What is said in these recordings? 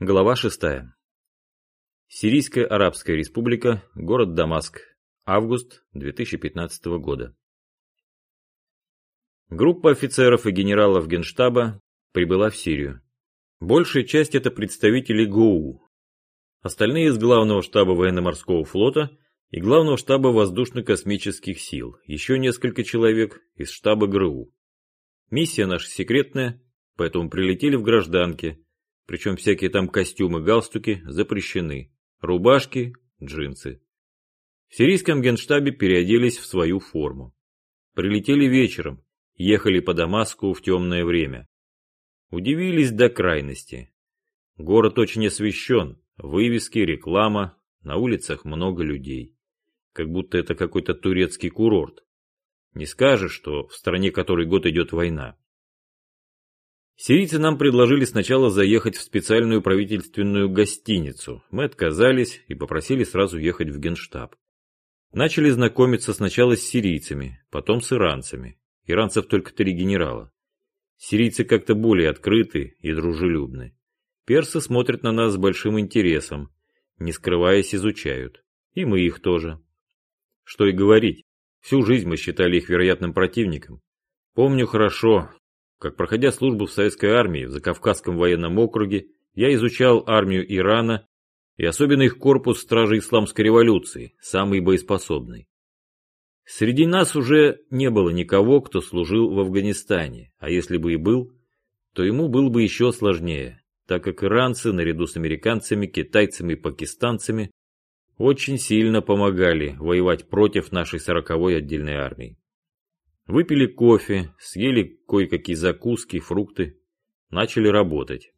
Глава 6. Сирийская Арабская Республика, город Дамаск, август 2015 года. Группа офицеров и генералов Генштаба прибыла в Сирию. Большая часть это представители ГОУ. Остальные из главного штаба военно-морского флота и главного штаба воздушно-космических сил, еще несколько человек из штаба ГРУ. Миссия наша секретная, поэтому прилетели в гражданке, причем всякие там костюмы, галстуки запрещены. Рубашки, джинсы. В сирийском генштабе переоделись в свою форму. Прилетели вечером, ехали по Дамаску в темное время. Удивились до крайности. Город очень освещен, вывески, реклама, на улицах много людей. Как будто это какой-то турецкий курорт. Не скажешь, что в стране которой год идет война. Сирийцы нам предложили сначала заехать в специальную правительственную гостиницу. Мы отказались и попросили сразу ехать в генштаб. Начали знакомиться сначала с сирийцами, потом с иранцами. Иранцев только три генерала. Сирийцы как-то более открыты и дружелюбны. Персы смотрят на нас с большим интересом, не скрываясь изучают. И мы их тоже. Что и говорить, всю жизнь мы считали их вероятным противником. Помню хорошо, как проходя службу в советской армии в Закавказском военном округе, я изучал армию Ирана и особенно их корпус стражей исламской революции, самый боеспособный. Среди нас уже не было никого, кто служил в Афганистане, а если бы и был, то ему было бы еще сложнее, так как иранцы, наряду с американцами, китайцами и пакистанцами, очень сильно помогали воевать против нашей сороковой отдельной армии. Выпили кофе, съели кое-какие закуски, фрукты, начали работать.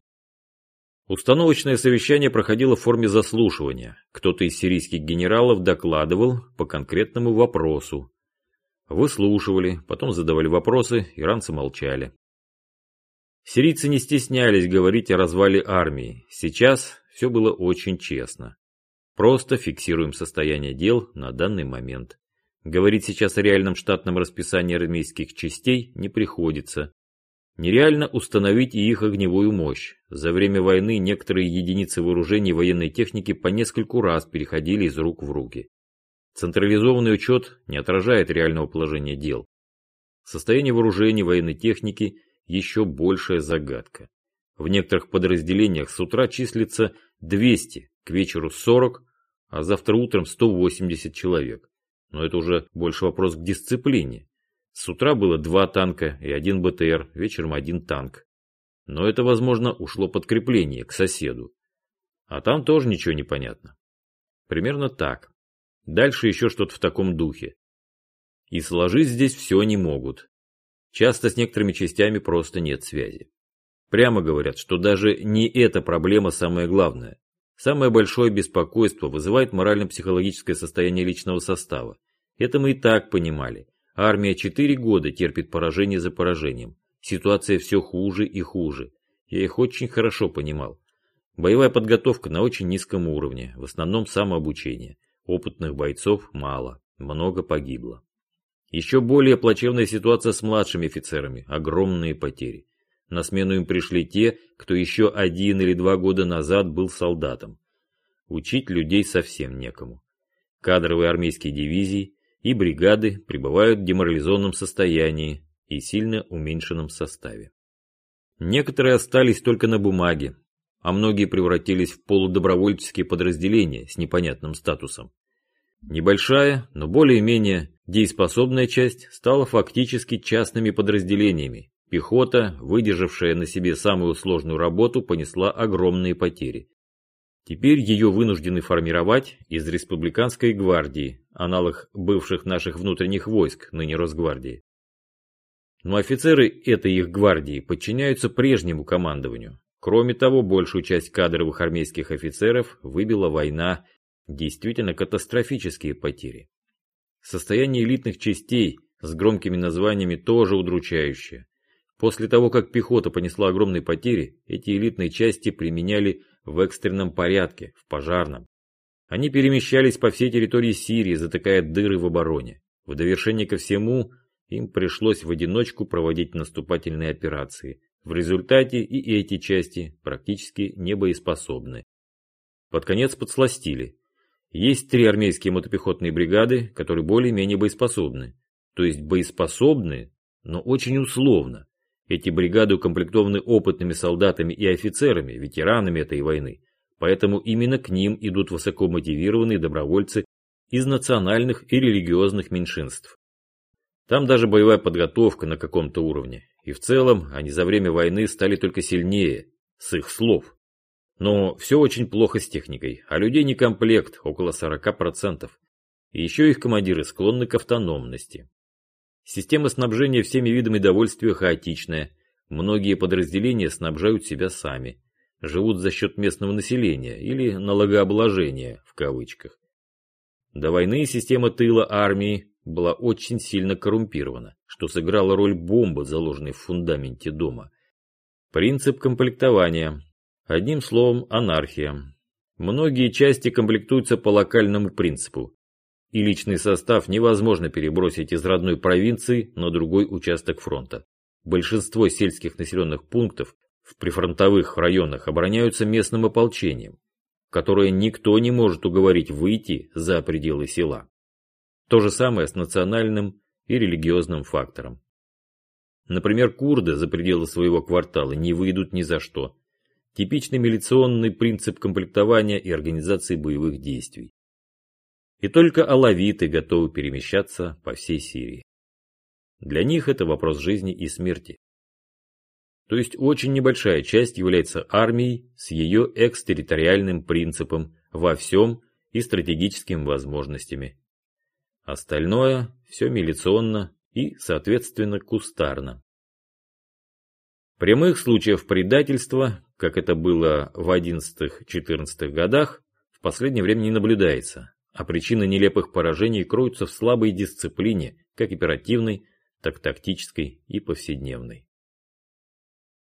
Установочное совещание проходило в форме заслушивания. Кто-то из сирийских генералов докладывал по конкретному вопросу. Выслушивали, потом задавали вопросы, иранцы молчали. Сирийцы не стеснялись говорить о развале армии. Сейчас все было очень честно. Просто фиксируем состояние дел на данный момент. Говорить сейчас о реальном штатном расписании армейских частей не приходится. Нереально установить и их огневую мощь. За время войны некоторые единицы вооружений военной техники по нескольку раз переходили из рук в руки. Централизованный учет не отражает реального положения дел. Состояние вооружений военной техники еще большая загадка. В некоторых подразделениях с утра числится 200, к вечеру 40, а завтра утром 180 человек. Но это уже больше вопрос к дисциплине. С утра было два танка и один БТР, вечером один танк. Но это, возможно, ушло подкрепление к соседу. А там тоже ничего не понятно. Примерно так. Дальше еще что-то в таком духе. И сложить здесь все не могут. Часто с некоторыми частями просто нет связи. Прямо говорят, что даже не эта проблема самая главная. Самое большое беспокойство вызывает морально-психологическое состояние личного состава. Это мы и так понимали. Армия четыре года терпит поражение за поражением. Ситуация все хуже и хуже. Я их очень хорошо понимал. Боевая подготовка на очень низком уровне, в основном самообучение. Опытных бойцов мало, много погибло. Еще более плачевная ситуация с младшими офицерами, огромные потери. На смену им пришли те, кто еще один или два года назад был солдатом. Учить людей совсем некому. Кадровые армейские дивизии и бригады пребывают в деморализованном состоянии и сильно уменьшенном составе. Некоторые остались только на бумаге, а многие превратились в полудобровольческие подразделения с непонятным статусом. Небольшая, но более-менее дееспособная часть стала фактически частными подразделениями, Пехота, выдержавшая на себе самую сложную работу, понесла огромные потери. Теперь ее вынуждены формировать из республиканской гвардии, аналог бывших наших внутренних войск, ныне Росгвардии. Но офицеры этой их гвардии подчиняются прежнему командованию. Кроме того, большую часть кадровых армейских офицеров выбила война, действительно катастрофические потери. Состояние элитных частей с громкими названиями тоже удручающее. После того, как пехота понесла огромные потери, эти элитные части применяли в экстренном порядке, в пожарном. Они перемещались по всей территории Сирии, затыкая дыры в обороне. В довершение ко всему, им пришлось в одиночку проводить наступательные операции, В результате и эти части практически не боеспособны. Под конец подсластили. Есть три армейские мотопехотные бригады, которые более-менее боеспособны. То есть боеспособны, но очень условно. Эти бригады укомплектованы опытными солдатами и офицерами, ветеранами этой войны. Поэтому именно к ним идут высокомотивированные добровольцы из национальных и религиозных меньшинств. Там даже боевая подготовка на каком-то уровне. И в целом они за время войны стали только сильнее, с их слов. Но все очень плохо с техникой, а людей не комплект, около 40%. И еще их командиры склонны к автономности. Система снабжения всеми видами довольствия хаотичная. Многие подразделения снабжают себя сами. Живут за счет местного населения или налогообложения в кавычках. До войны система тыла армии была очень сильно коррумпирована, что сыграло роль бомбы, заложенной в фундаменте дома. Принцип комплектования. Одним словом, анархия. Многие части комплектуются по локальному принципу, и личный состав невозможно перебросить из родной провинции на другой участок фронта. Большинство сельских населенных пунктов в прифронтовых районах обороняются местным ополчением, которое никто не может уговорить выйти за пределы села. То же самое с национальным и религиозным фактором. Например, курды за пределы своего квартала не выйдут ни за что. Типичный милиционный принцип комплектования и организации боевых действий. И только алавиты готовы перемещаться по всей Сирии. Для них это вопрос жизни и смерти. То есть очень небольшая часть является армией с ее экстерриториальным принципом во всем и стратегическими возможностями. Остальное все милиционно и, соответственно, кустарно. Прямых случаев предательства, как это было в 11-14 годах, в последнее время не наблюдается, а причины нелепых поражений кроются в слабой дисциплине, как оперативной, так тактической и повседневной.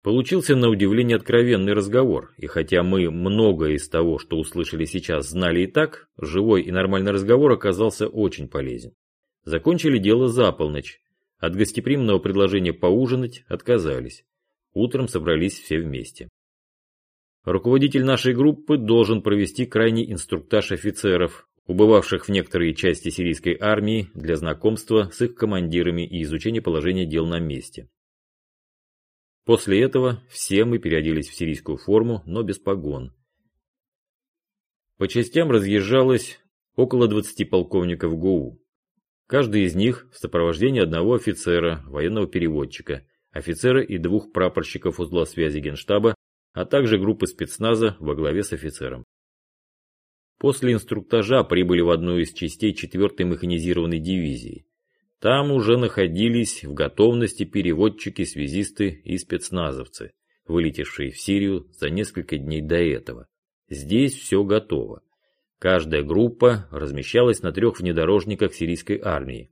Получился на удивление откровенный разговор, и хотя мы многое из того, что услышали сейчас, знали и так, живой и нормальный разговор оказался очень полезен. Закончили дело за полночь. От гостеприимного предложения поужинать отказались. Утром собрались все вместе. Руководитель нашей группы должен провести крайний инструктаж офицеров, убывавших в некоторые части сирийской армии для знакомства с их командирами и изучения положения дел на месте. После этого все мы переоделись в сирийскую форму, но без погон. По частям разъезжалось около 20 полковников ГУ. Каждый из них в сопровождении одного офицера, военного переводчика, офицера и двух прапорщиков узла связи Генштаба, а также группы спецназа во главе с офицером. После инструктажа прибыли в одну из частей 4-й механизированной дивизии. Там уже находились в готовности переводчики, связисты и спецназовцы, вылетевшие в Сирию за несколько дней до этого. Здесь все готово. Каждая группа размещалась на трех внедорожниках сирийской армии.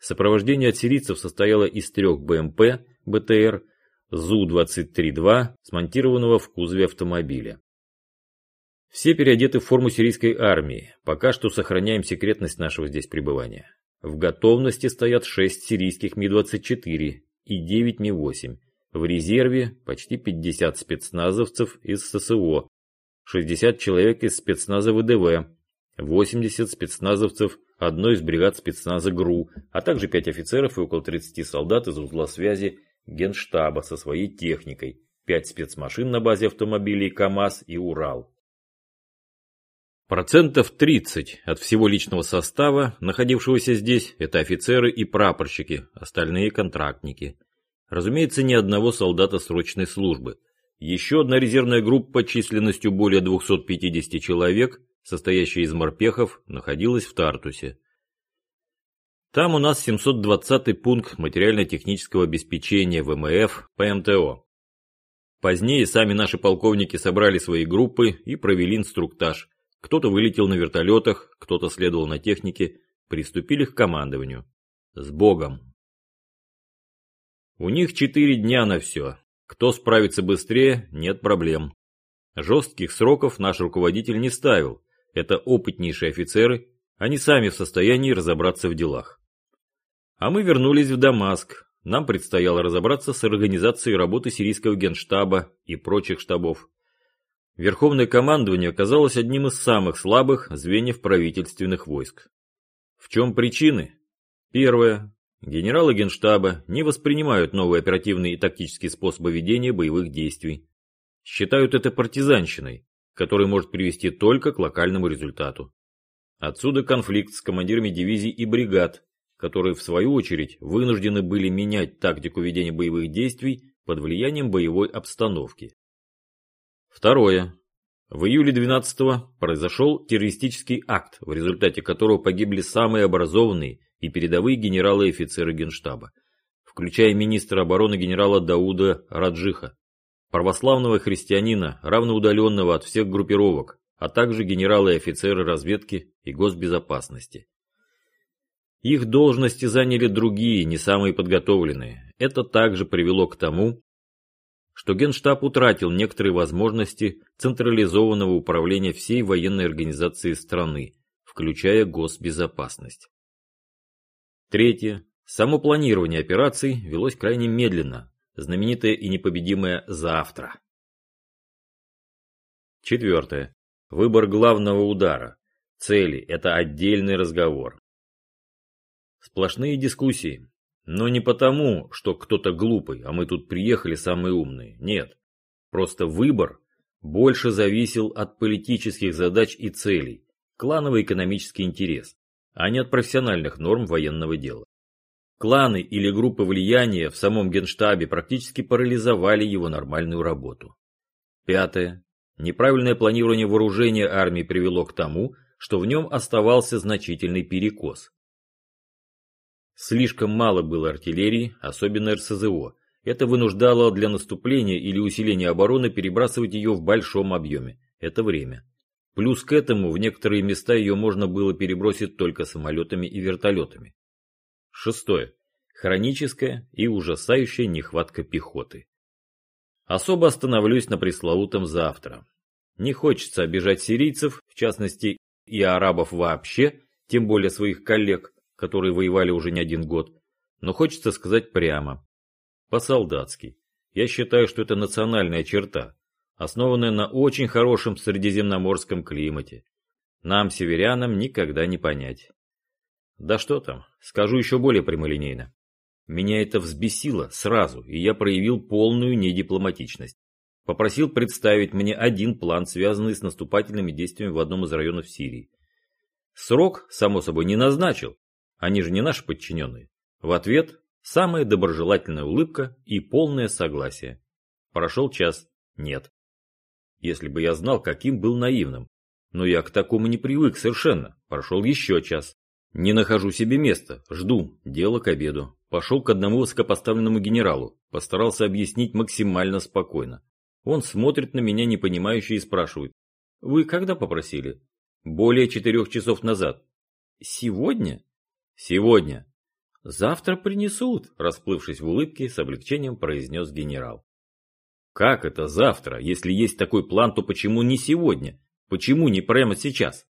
Сопровождение от сирийцев состояло из трех БМП, БТР, ЗУ-23-2, смонтированного в кузове автомобиля. Все переодеты в форму сирийской армии, пока что сохраняем секретность нашего здесь пребывания. В готовности стоят 6 сирийских Ми-24 и 9 Ми-8. В резерве почти 50 спецназовцев из ССО, 60 человек из спецназа ВДВ, 80 спецназовцев одной из бригад спецназа ГРУ, а также 5 офицеров и около 30 солдат из узла связи Генштаба со своей техникой, 5 спецмашин на базе автомобилей КАМАЗ и Урал. Процентов 30 от всего личного состава, находившегося здесь, это офицеры и прапорщики, остальные контрактники. Разумеется, ни одного солдата срочной службы. Еще одна резервная группа численностью более 250 человек, состоящая из морпехов, находилась в Тартусе. Там у нас 720-й пункт материально-технического обеспечения ВМФ ПМТО. Позднее сами наши полковники собрали свои группы и провели инструктаж, кто-то вылетел на вертолетах, кто-то следовал на технике, приступили к командованию. С Богом! У них четыре дня на все. Кто справится быстрее, нет проблем. Жестких сроков наш руководитель не ставил. Это опытнейшие офицеры, они сами в состоянии разобраться в делах. А мы вернулись в Дамаск, нам предстояло разобраться с организацией работы сирийского генштаба и прочих штабов. Верховное командование оказалось одним из самых слабых звеньев правительственных войск. В чем причины? Первое. Генералы генштаба не воспринимают новые оперативные и тактические способы ведения боевых действий. Считают это партизанщиной, которая может привести только к локальному результату. Отсюда конфликт с командирами дивизий и бригад, которые в свою очередь вынуждены были менять тактику ведения боевых действий под влиянием боевой обстановки. Второе. В июле 12-го произошел террористический акт, в результате которого погибли самые образованные и передовые генералы и офицеры генштаба, включая министра обороны генерала Дауда Раджиха, православного христианина, равноудаленного от всех группировок, а также генералы и офицеры разведки и госбезопасности. Их должности заняли другие, не самые подготовленные. Это также привело к тому, что Генштаб утратил некоторые возможности централизованного управления всей военной организацией страны, включая госбезопасность. Третье. Само планирование операций велось крайне медленно, знаменитое и непобедимое «завтра». Четвертое. Выбор главного удара. Цели – это отдельный разговор. Сплошные дискуссии, но не потому, что кто-то глупый, а мы тут приехали самые умные. Нет. Просто выбор больше зависел от политических задач и целей, клановый экономический интерес, а не от профессиональных норм военного дела. Кланы или группы влияния в самом генштабе практически парализовали его нормальную работу. Пятое. Неправильное планирование вооружения армии привело к тому, что в нем оставался значительный перекос. Слишком мало было артиллерии, особенно РСЗО. Это вынуждало для наступления или усиления обороны перебрасывать ее в большом объеме. Это время. Плюс к этому в некоторые места ее можно было перебросить только самолетами и вертолетами. Шестое. Хроническая и ужасающая нехватка пехоты. Особо остановлюсь на пресловутом завтра. Не хочется обижать сирийцев, в частности и арабов вообще, тем более своих коллег, которые воевали уже не один год, но хочется сказать прямо. По-солдатски. Я считаю, что это национальная черта, основанная на очень хорошем средиземноморском климате. Нам, северянам, никогда не понять. Да что там, скажу еще более прямолинейно. Меня это взбесило сразу, и я проявил полную недипломатичность. Попросил представить мне один план, связанный с наступательными действиями в одном из районов Сирии. Срок, само собой, не назначил, они же не наши подчиненные. В ответ самая доброжелательная улыбка и полное согласие. Прошел час. Нет. Если бы я знал, каким был наивным. Но я к такому не привык совершенно. Прошел еще час. Не нахожу себе места. Жду. Дело к обеду. Пошел к одному высокопоставленному генералу. Постарался объяснить максимально спокойно. Он смотрит на меня непонимающе и спрашивает. Вы когда попросили? Более четырех часов назад. Сегодня? Сегодня. Завтра принесут, расплывшись в улыбке, с облегчением произнес генерал. Как это завтра? Если есть такой план, то почему не сегодня? Почему не прямо сейчас?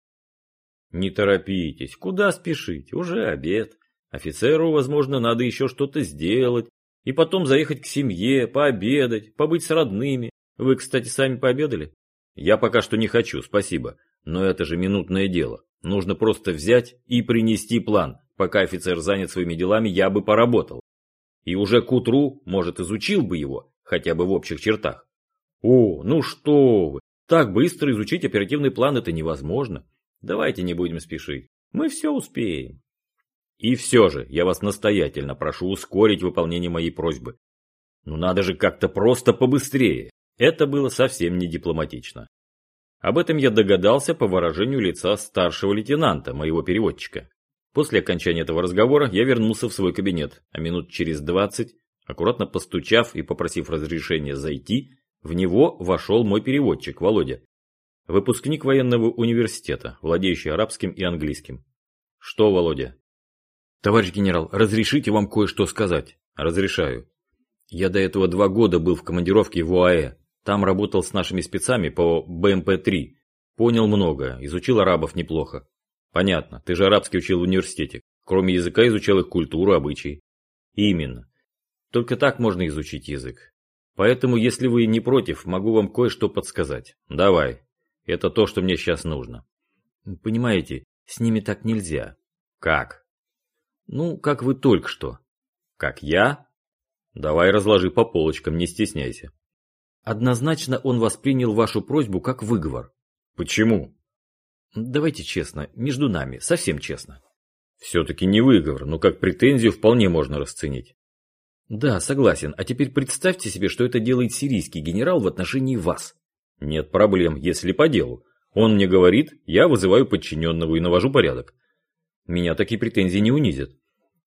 Не торопитесь, куда спешить? Уже обед. Офицеру, возможно, надо еще что-то сделать. И потом заехать к семье, пообедать, побыть с родными. Вы, кстати, сами пообедали? Я пока что не хочу, спасибо. Но это же минутное дело. Нужно просто взять и принести план. Пока офицер занят своими делами, я бы поработал. И уже к утру, может, изучил бы его, хотя бы в общих чертах. О, ну что вы, так быстро изучить оперативный план это невозможно. Давайте не будем спешить, мы все успеем. И все же, я вас настоятельно прошу ускорить выполнение моей просьбы. Ну надо же как-то просто побыстрее. Это было совсем не дипломатично. Об этом я догадался по выражению лица старшего лейтенанта, моего переводчика. После окончания этого разговора я вернулся в свой кабинет, а минут через двадцать, аккуратно постучав и попросив разрешения зайти, в него вошел мой переводчик, Володя. Выпускник военного университета, владеющий арабским и английским. Что, Володя? Товарищ генерал, разрешите вам кое-что сказать? Разрешаю. Я до этого два года был в командировке в ОАЭ. Там работал с нашими спецами по БМП-3. Понял много, изучил арабов неплохо. Понятно, ты же арабский учил в университете. Кроме языка изучал их культуру, обычаи. Именно. Только так можно изучить язык. Поэтому, если вы не против, могу вам кое-что подсказать. Давай. Это то, что мне сейчас нужно. Понимаете, с ними так нельзя. Как? Ну, как вы только что. Как я? Давай разложи по полочкам, не стесняйся. Однозначно он воспринял вашу просьбу как выговор. Почему? Давайте честно, между нами, совсем честно. Все-таки не выговор, но как претензию вполне можно расценить. Да, согласен. А теперь представьте себе, что это делает сирийский генерал в отношении вас. Нет проблем, если по делу. Он мне говорит, я вызываю подчиненного и навожу порядок. Меня такие претензии не унизят.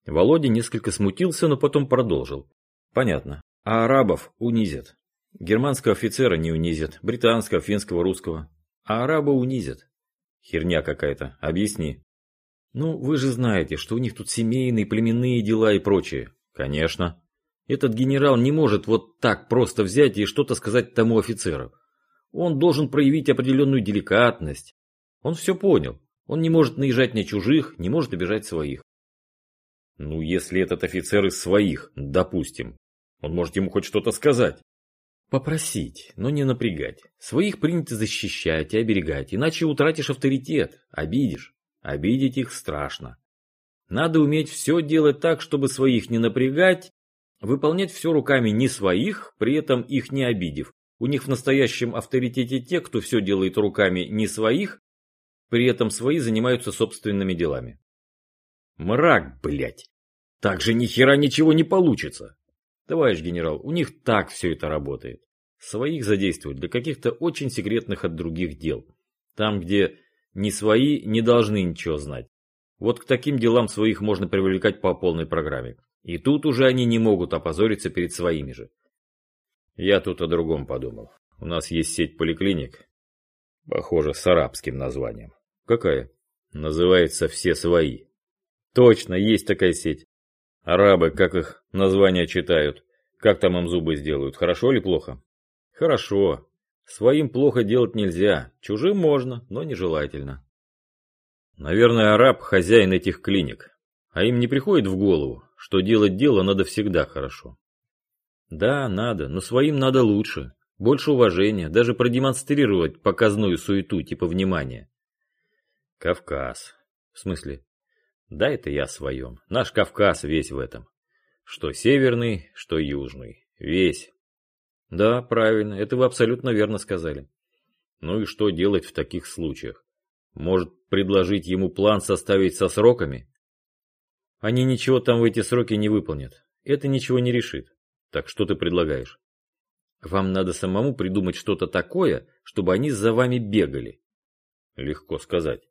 Володя несколько смутился, но потом продолжил. Понятно. А арабов унизят. Германского офицера не унизят, британского, финского, русского. А араба унизят. Херня какая-то. Объясни. Ну, вы же знаете, что у них тут семейные, племенные дела и прочее. Конечно. Этот генерал не может вот так просто взять и что-то сказать тому офицеру. Он должен проявить определенную деликатность. Он все понял. Он не может наезжать на чужих, не может обижать своих. Ну, если этот офицер из своих, допустим, он может ему хоть что-то сказать. Попросить, но не напрягать. Своих принято защищать и оберегать, иначе утратишь авторитет, обидишь. Обидеть их страшно. Надо уметь все делать так, чтобы своих не напрягать, выполнять все руками не своих, при этом их не обидев. У них в настоящем авторитете те, кто все делает руками не своих, при этом свои занимаются собственными делами. Мрак, блядь. Так же ни хера ничего не получится. Товарищ генерал, у них так все это работает. Своих задействуют для каких-то очень секретных от других дел. Там, где не свои не должны ничего знать. Вот к таким делам своих можно привлекать по полной программе. И тут уже они не могут опозориться перед своими же. Я тут о другом подумал. У нас есть сеть поликлиник, похоже, с арабским названием. Какая? Называется «Все свои». Точно, есть такая сеть. Арабы, как их названия читают, как там им зубы сделают, хорошо или плохо? Хорошо. Своим плохо делать нельзя, чужим можно, но нежелательно. Наверное, араб – хозяин этих клиник, а им не приходит в голову, что делать дело надо всегда хорошо. Да, надо, но своим надо лучше, больше уважения, даже продемонстрировать показную суету типа внимания. Кавказ. В смысле, да, это я своем. Наш Кавказ весь в этом. Что северный, что южный. Весь. Да, правильно, это вы абсолютно верно сказали. Ну и что делать в таких случаях? Может, предложить ему план составить со сроками? Они ничего там в эти сроки не выполнят. Это ничего не решит. Так что ты предлагаешь? Вам надо самому придумать что-то такое, чтобы они за вами бегали. Легко сказать.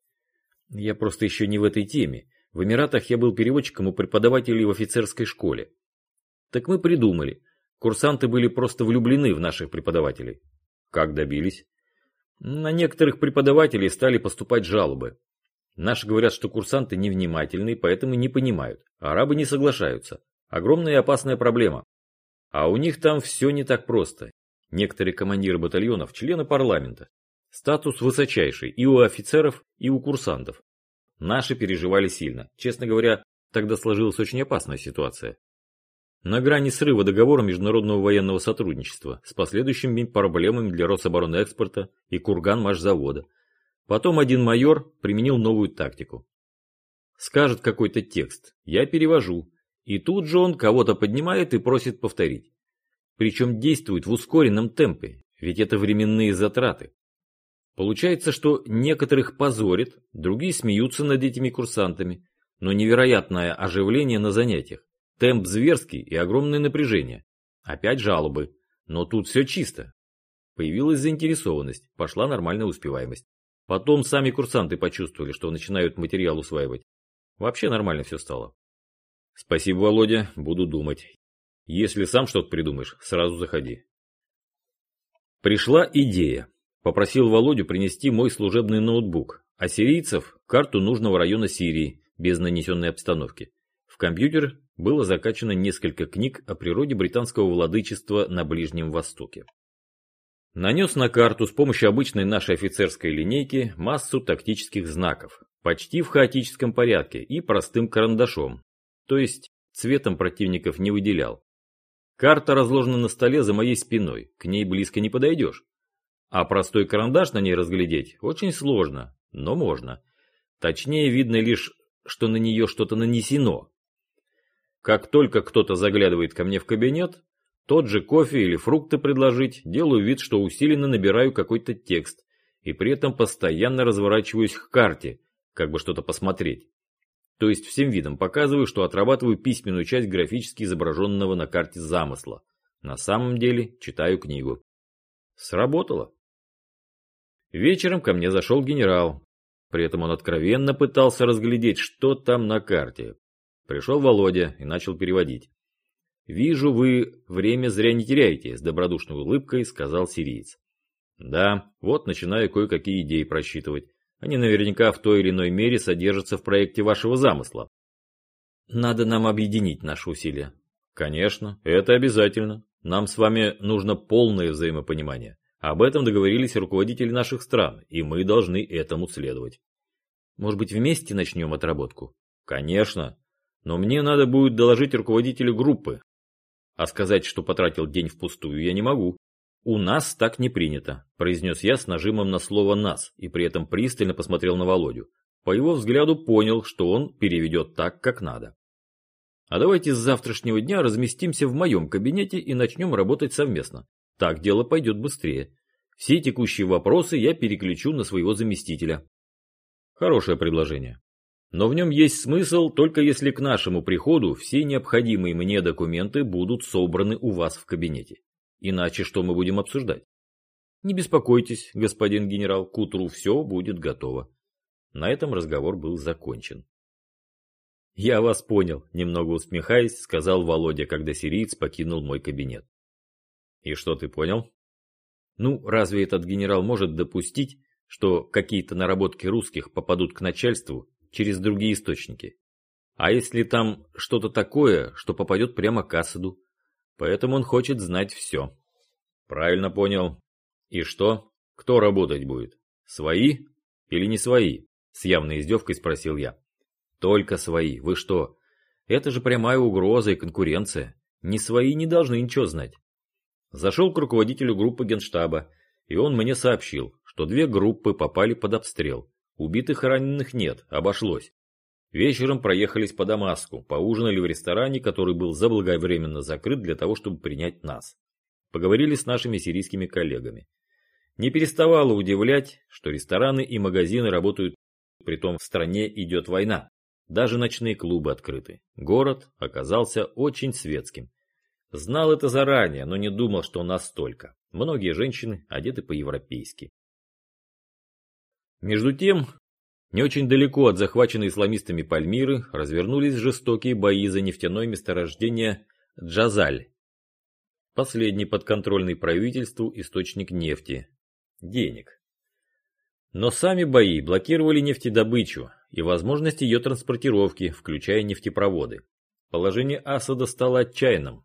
Я просто еще не в этой теме. В Эмиратах я был переводчиком у преподавателей в офицерской школе. Так мы придумали. Курсанты были просто влюблены в наших преподавателей. Как добились? На некоторых преподавателей стали поступать жалобы. Наши говорят, что курсанты невнимательны, поэтому не понимают. Арабы не соглашаются. Огромная и опасная проблема. А у них там все не так просто. Некоторые командиры батальонов – члены парламента. Статус высочайший и у офицеров, и у курсантов. Наши переживали сильно. Честно говоря, тогда сложилась очень опасная ситуация. На грани срыва договора международного военного сотрудничества с последующими проблемами для Рособоронэкспорта и Курган-Машзавода. Потом один майор применил новую тактику. Скажет какой-то текст, я перевожу, и тут же он кого-то поднимает и просит повторить. Причем действует в ускоренном темпе, ведь это временные затраты. Получается, что некоторых позорит, другие смеются над этими курсантами, но невероятное оживление на занятиях, темп зверский и огромное напряжение. Опять жалобы, но тут все чисто. Появилась заинтересованность, пошла нормальная успеваемость. Потом сами курсанты почувствовали, что начинают материал усваивать. Вообще нормально все стало. Спасибо, Володя, буду думать. Если сам что-то придумаешь, сразу заходи. Пришла идея. Попросил Володю принести мой служебный ноутбук, а сирийцев – карту нужного района Сирии, без нанесенной обстановки. В компьютер было закачано несколько книг о природе британского владычества на Ближнем Востоке. Нанес на карту с помощью обычной нашей офицерской линейки массу тактических знаков, почти в хаотическом порядке и простым карандашом, то есть цветом противников не выделял. Карта разложена на столе за моей спиной, к ней близко не подойдешь. А простой карандаш на ней разглядеть очень сложно, но можно. Точнее видно лишь, что на нее что-то нанесено. Как только кто-то заглядывает ко мне в кабинет, тот же кофе или фрукты предложить, делаю вид, что усиленно набираю какой-то текст, и при этом постоянно разворачиваюсь к карте, как бы что-то посмотреть. То есть всем видом показываю, что отрабатываю письменную часть графически изображенного на карте замысла. На самом деле читаю книгу. Сработало. Вечером ко мне зашел генерал. При этом он откровенно пытался разглядеть, что там на карте. Пришел Володя и начал переводить. «Вижу, вы время зря не теряете», — с добродушной улыбкой сказал сириец. «Да, вот начинаю кое-какие идеи просчитывать. Они наверняка в той или иной мере содержатся в проекте вашего замысла. Надо нам объединить наши усилия. Конечно, это обязательно. Нам с вами нужно полное взаимопонимание. Об этом договорились руководители наших стран, и мы должны этому следовать. Может быть, вместе начнем отработку? Конечно. Но мне надо будет доложить руководителю группы. А сказать, что потратил день впустую, я не могу. «У нас так не принято», – произнес я с нажимом на слово «нас» и при этом пристально посмотрел на Володю. По его взгляду понял, что он переведет так, как надо. «А давайте с завтрашнего дня разместимся в моем кабинете и начнем работать совместно. Так дело пойдет быстрее. Все текущие вопросы я переключу на своего заместителя». Хорошее предложение. Но в нем есть смысл, только если к нашему приходу все необходимые мне документы будут собраны у вас в кабинете. Иначе что мы будем обсуждать? Не беспокойтесь, господин генерал, к утру все будет готово. На этом разговор был закончен. «Я вас понял», — немного усмехаясь, сказал Володя, когда сириец покинул мой кабинет. «И что ты понял?» «Ну, разве этот генерал может допустить, что какие-то наработки русских попадут к начальству через другие источники? А если там что-то такое, что попадет прямо к Асаду? Поэтому он хочет знать все. Правильно понял. И что? Кто работать будет? Свои или не свои? С явной издевкой спросил я. Только свои. Вы что? Это же прямая угроза и конкуренция. Не свои не должны ничего знать. Зашел к руководителю группы генштаба, и он мне сообщил, что две группы попали под обстрел. Убитых и раненых нет, обошлось. Вечером проехались по Дамаску, поужинали в ресторане, который был заблаговременно закрыт для того, чтобы принять нас. Поговорили с нашими сирийскими коллегами. Не переставало удивлять, что рестораны и магазины работают, притом в стране идет война. Даже ночные клубы открыты. Город оказался очень светским. Знал это заранее, но не думал, что настолько. Многие женщины одеты по-европейски. Между тем, не очень далеко от захваченной исламистами Пальмиры развернулись жестокие бои за нефтяное месторождение Джазаль. Последний подконтрольный правительству источник нефти. Денег. Но сами бои блокировали нефтедобычу и возможность ее транспортировки, включая нефтепроводы. Положение Асада стало отчаянным.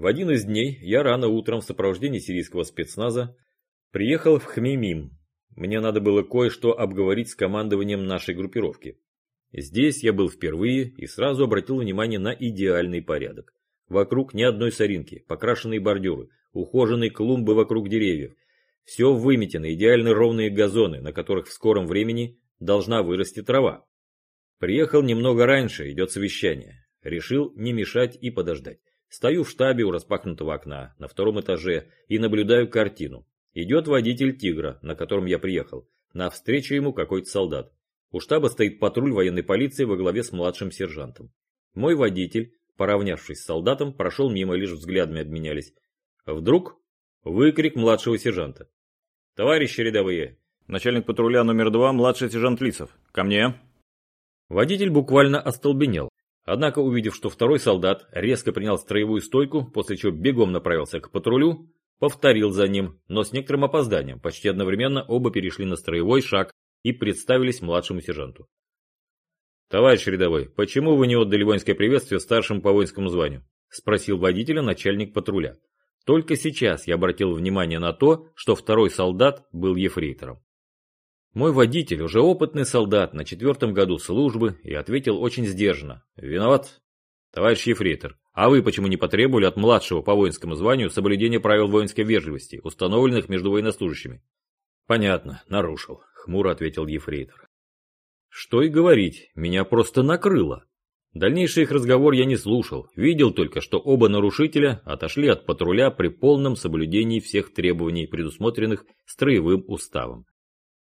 В один из дней я рано утром в сопровождении сирийского спецназа приехал в Хмимим, мне надо было кое-что обговорить с командованием нашей группировки. Здесь я был впервые и сразу обратил внимание на идеальный порядок. Вокруг ни одной соринки, покрашенные бордюры, ухоженные клумбы вокруг деревьев. Все выметено, идеально ровные газоны, на которых в скором времени должна вырасти трава. Приехал немного раньше, идет совещание. Решил не мешать и подождать. Стою в штабе у распахнутого окна на втором этаже и наблюдаю картину. Идет водитель «Тигра», на котором я приехал. Навстречу ему какой-то солдат. У штаба стоит патруль военной полиции во главе с младшим сержантом. Мой водитель, поравнявшись с солдатом, прошел мимо, лишь взглядами обменялись. Вдруг выкрик младшего сержанта. «Товарищи рядовые! Начальник патруля номер два, младший сержант Лисов. Ко мне!» Водитель буквально остолбенел. Однако, увидев, что второй солдат резко принял строевую стойку, после чего бегом направился к патрулю, повторил за ним, но с некоторым опозданием. Почти одновременно оба перешли на строевой шаг и представились младшему сержанту. «Товарищ рядовой, почему вы не отдали воинское приветствие старшему по воинскому званию?» – спросил водителя начальник патруля. Только сейчас я обратил внимание на то, что второй солдат был ефрейтором. Мой водитель уже опытный солдат на четвертом году службы и ответил очень сдержанно. «Виноват, товарищ ефрейтор, А вы почему не потребовали от младшего по воинскому званию соблюдения правил воинской вежливости, установленных между военнослужащими? Понятно, нарушил, хмуро ответил ефрейтор. Что и говорить, меня просто накрыло. Дальнейший их разговор я не слушал, видел только, что оба нарушителя отошли от патруля при полном соблюдении всех требований, предусмотренных строевым уставом.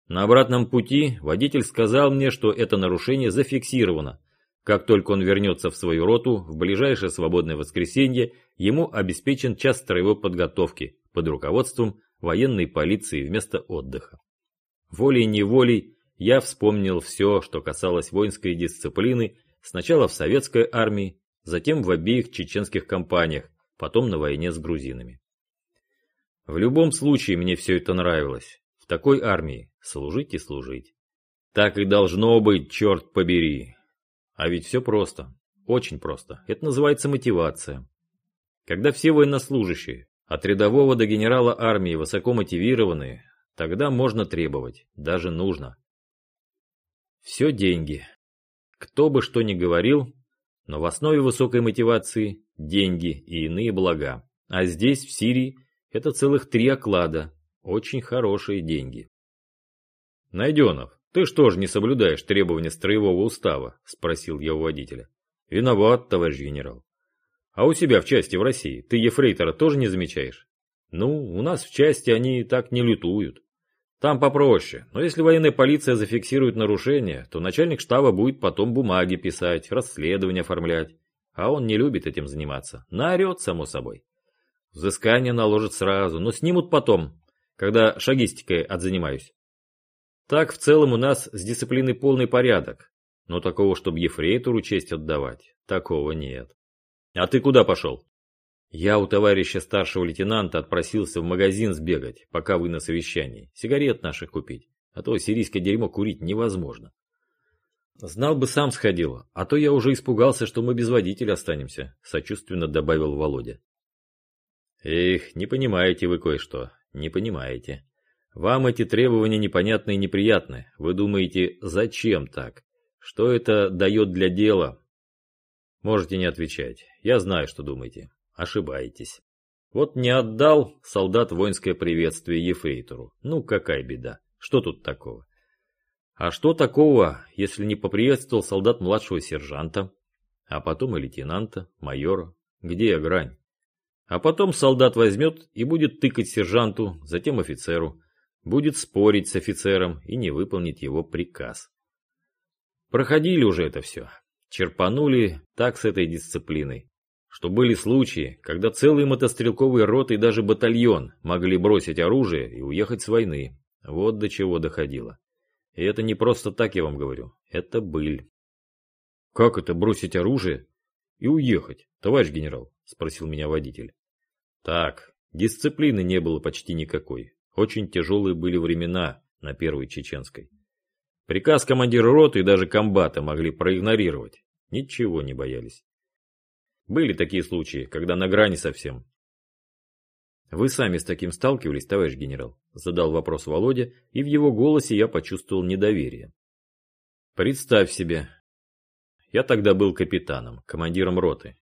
На обратном пути водитель сказал мне, что это нарушение зафиксировано. Как только он вернется в свою роту, в ближайшее свободное воскресенье ему обеспечен час строевой подготовки под руководством военной полиции вместо отдыха. Волей-неволей я вспомнил все, что касалось воинской дисциплины Сначала в советской армии, затем в обеих чеченских компаниях, потом на войне с грузинами. В любом случае мне все это нравилось. В такой армии служить и служить. Так и должно быть, черт побери. А ведь все просто. Очень просто. Это называется мотивация. Когда все военнослужащие, от рядового до генерала армии, высоко мотивированные, тогда можно требовать, даже нужно. Все деньги. Кто бы что ни говорил, но в основе высокой мотивации – деньги и иные блага. А здесь, в Сирии, это целых три оклада, очень хорошие деньги. Найденов, ты что же не соблюдаешь требования строевого устава? Спросил я у водителя. Виноват, товарищ генерал. А у себя в части в России ты ефрейтора тоже не замечаешь? Ну, у нас в части они так не лютуют. Там попроще, но если военная полиция зафиксирует нарушение, то начальник штаба будет потом бумаги писать, расследование оформлять. А он не любит этим заниматься. Наорет, само собой. Взыскание наложат сразу, но снимут потом, когда шагистикой отзанимаюсь. Так в целом у нас с дисциплиной полный порядок. Но такого, чтобы ефрейтору честь отдавать, такого нет. А ты куда пошел? Я у товарища старшего лейтенанта отпросился в магазин сбегать, пока вы на совещании. Сигарет наших купить, а то сирийское дерьмо курить невозможно. Знал бы, сам сходил, а то я уже испугался, что мы без водителя останемся, сочувственно добавил Володя. Эх, не понимаете вы кое-что, не понимаете. Вам эти требования непонятны и неприятны. Вы думаете, зачем так? Что это дает для дела? Можете не отвечать. Я знаю, что думаете. Ошибаетесь. Вот не отдал солдат воинское приветствие ефрейтору. Ну, какая беда. Что тут такого? А что такого, если не поприветствовал солдат младшего сержанта, а потом и лейтенанта, майора? Где грань? А потом солдат возьмет и будет тыкать сержанту, затем офицеру, будет спорить с офицером и не выполнит его приказ. Проходили уже это все. Черпанули так с этой дисциплиной что были случаи, когда целые мотострелковые роты и даже батальон могли бросить оружие и уехать с войны. Вот до чего доходило. И это не просто так я вам говорю, это быль. Как это бросить оружие и уехать, товарищ генерал? Спросил меня водитель. Так, дисциплины не было почти никакой. Очень тяжелые были времена на первой чеченской. Приказ командира роты и даже комбата могли проигнорировать. Ничего не боялись. Были такие случаи, когда на грани совсем. «Вы сами с таким сталкивались, товарищ генерал?» Задал вопрос Володя, и в его голосе я почувствовал недоверие. «Представь себе. Я тогда был капитаном, командиром роты.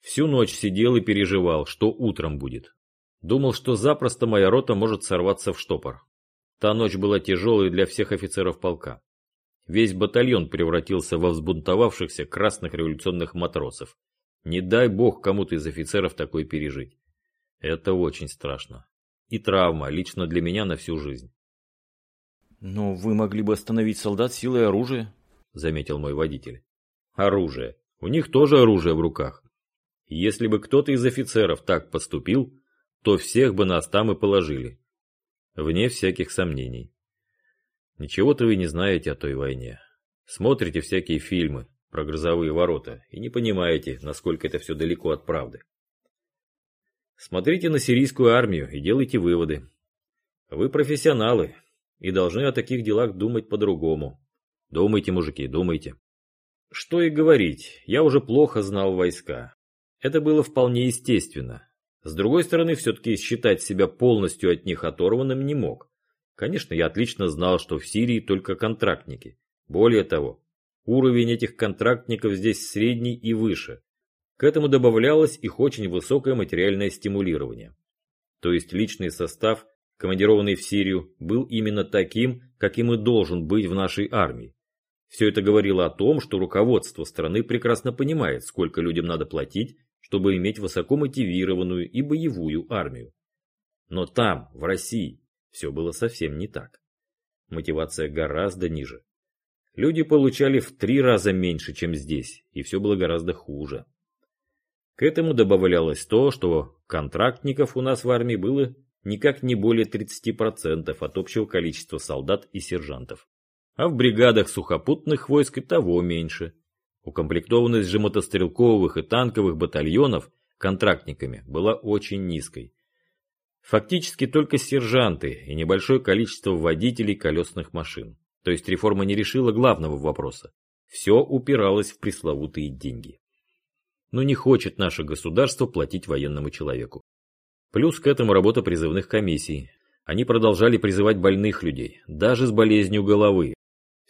Всю ночь сидел и переживал, что утром будет. Думал, что запросто моя рота может сорваться в штопор. Та ночь была тяжелой для всех офицеров полка. Весь батальон превратился во взбунтовавшихся красных революционных матросов, не дай бог кому-то из офицеров такое пережить. Это очень страшно. И травма, лично для меня на всю жизнь. «Но вы могли бы остановить солдат силой оружия», — заметил мой водитель. «Оружие. У них тоже оружие в руках. Если бы кто-то из офицеров так поступил, то всех бы нас там и положили. Вне всяких сомнений. Ничего-то вы не знаете о той войне. Смотрите всякие фильмы, про грозовые ворота и не понимаете, насколько это все далеко от правды. Смотрите на сирийскую армию и делайте выводы. Вы профессионалы и должны о таких делах думать по-другому. Думайте, мужики, думайте. Что и говорить, я уже плохо знал войска. Это было вполне естественно. С другой стороны, все-таки считать себя полностью от них оторванным не мог. Конечно, я отлично знал, что в Сирии только контрактники. Более того, Уровень этих контрактников здесь средний и выше. К этому добавлялось их очень высокое материальное стимулирование. То есть личный состав, командированный в Сирию, был именно таким, каким и должен быть в нашей армии. Все это говорило о том, что руководство страны прекрасно понимает, сколько людям надо платить, чтобы иметь высоко мотивированную и боевую армию. Но там, в России, все было совсем не так. Мотивация гораздо ниже. Люди получали в три раза меньше, чем здесь, и все было гораздо хуже. К этому добавлялось то, что контрактников у нас в армии было никак не более 30% от общего количества солдат и сержантов. А в бригадах сухопутных войск и того меньше. Укомплектованность же мотострелковых и танковых батальонов контрактниками была очень низкой. Фактически только сержанты и небольшое количество водителей колесных машин. То есть реформа не решила главного вопроса. Все упиралось в пресловутые деньги. Но не хочет наше государство платить военному человеку. Плюс к этому работа призывных комиссий. Они продолжали призывать больных людей, даже с болезнью головы.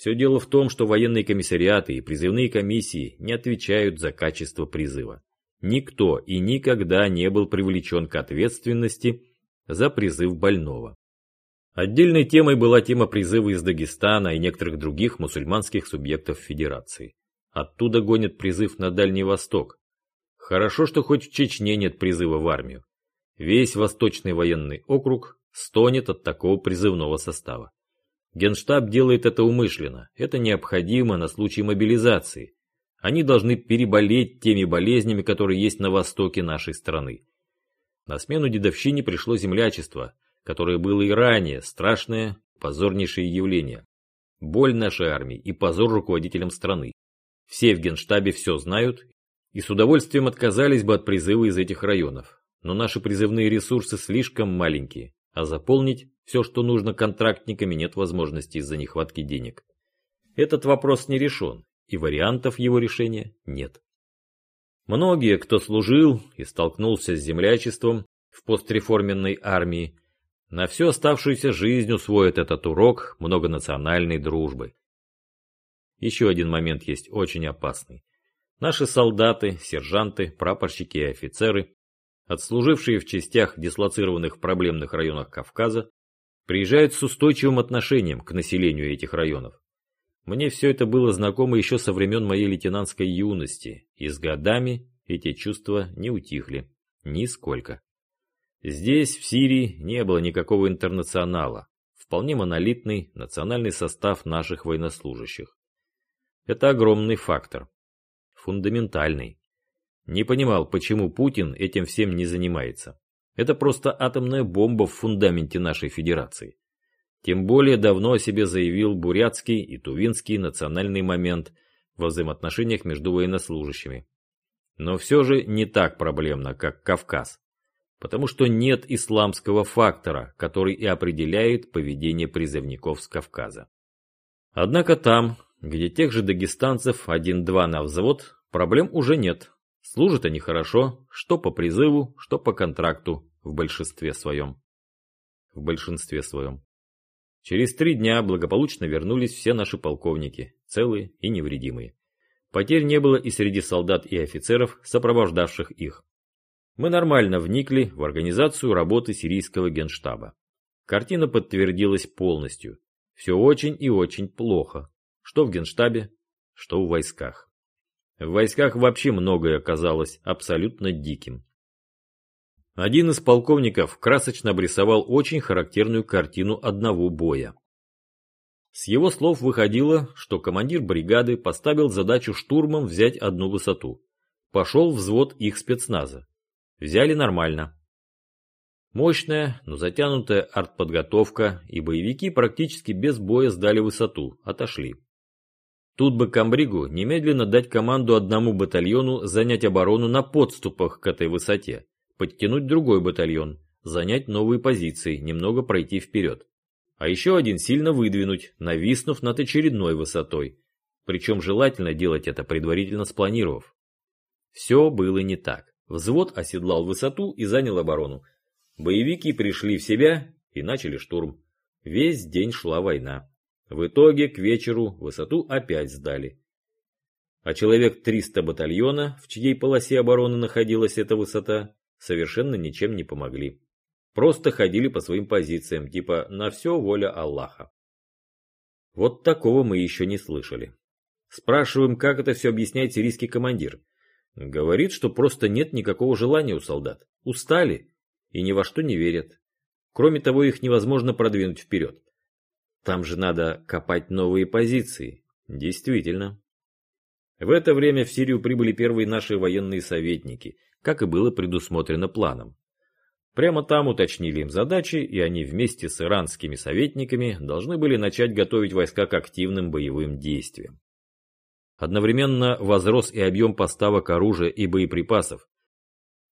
Все дело в том, что военные комиссариаты и призывные комиссии не отвечают за качество призыва. Никто и никогда не был привлечен к ответственности за призыв больного. Отдельной темой была тема призыва из Дагестана и некоторых других мусульманских субъектов Федерации. Оттуда гонят призыв на Дальний Восток. Хорошо, что хоть в Чечне нет призыва в армию. Весь Восточный военный округ стонет от такого призывного состава. Генштаб делает это умышленно. Это необходимо на случай мобилизации. Они должны переболеть теми болезнями, которые есть на востоке нашей страны. На смену дедовщине пришло землячество, которое было и ранее страшное, позорнейшее явление. Боль нашей армии и позор руководителям страны. Все в генштабе все знают и с удовольствием отказались бы от призыва из этих районов. Но наши призывные ресурсы слишком маленькие, а заполнить все, что нужно контрактниками, нет возможности из-за нехватки денег. Этот вопрос не решен, и вариантов его решения нет. Многие, кто служил и столкнулся с землячеством в постреформенной армии, на всю оставшуюся жизнь усвоят этот урок многонациональной дружбы. Еще один момент есть очень опасный. Наши солдаты, сержанты, прапорщики и офицеры, отслужившие в частях, дислоцированных в проблемных районах Кавказа, приезжают с устойчивым отношением к населению этих районов. Мне все это было знакомо еще со времен моей лейтенантской юности, и с годами эти чувства не утихли. Нисколько. Здесь, в Сирии, не было никакого интернационала. Вполне монолитный национальный состав наших военнослужащих. Это огромный фактор. Фундаментальный. Не понимал, почему Путин этим всем не занимается. Это просто атомная бомба в фундаменте нашей федерации. Тем более давно о себе заявил бурятский и тувинский национальный момент во взаимоотношениях между военнослужащими. Но все же не так проблемно, как Кавказ. Потому что нет исламского фактора, который и определяет поведение призывников с Кавказа. Однако там, где тех же дагестанцев один-два на взвод, проблем уже нет. Служат они хорошо, что по призыву, что по контракту, в большинстве своем. В большинстве своем. Через три дня благополучно вернулись все наши полковники, целые и невредимые. Потерь не было и среди солдат и офицеров, сопровождавших их. Мы нормально вникли в организацию работы сирийского генштаба. Картина подтвердилась полностью. Все очень и очень плохо. Что в генштабе, что в войсках. В войсках вообще многое оказалось абсолютно диким. Один из полковников красочно обрисовал очень характерную картину одного боя. С его слов выходило, что командир бригады поставил задачу штурмом взять одну высоту. Пошел взвод их спецназа. Взяли нормально. Мощная, но затянутая артподготовка, и боевики практически без боя сдали высоту, отошли. Тут бы комбригу немедленно дать команду одному батальону занять оборону на подступах к этой высоте подтянуть другой батальон, занять новые позиции, немного пройти вперед. А еще один сильно выдвинуть, нависнув над очередной высотой. Причем желательно делать это предварительно спланировав. Все было не так. Взвод оседлал высоту и занял оборону. Боевики пришли в себя и начали штурм. Весь день шла война. В итоге к вечеру высоту опять сдали. а человек 300 батальона, в чьей полосе обороны находилась эта высота, совершенно ничем не помогли. Просто ходили по своим позициям, типа «на все воля Аллаха». Вот такого мы еще не слышали. Спрашиваем, как это все объясняет сирийский командир. Говорит, что просто нет никакого желания у солдат. Устали и ни во что не верят. Кроме того, их невозможно продвинуть вперед. Там же надо копать новые позиции. Действительно. В это время в Сирию прибыли первые наши военные советники, как и было предусмотрено планом. Прямо там уточнили им задачи, и они вместе с иранскими советниками должны были начать готовить войска к активным боевым действиям. Одновременно возрос и объем поставок оружия и боеприпасов.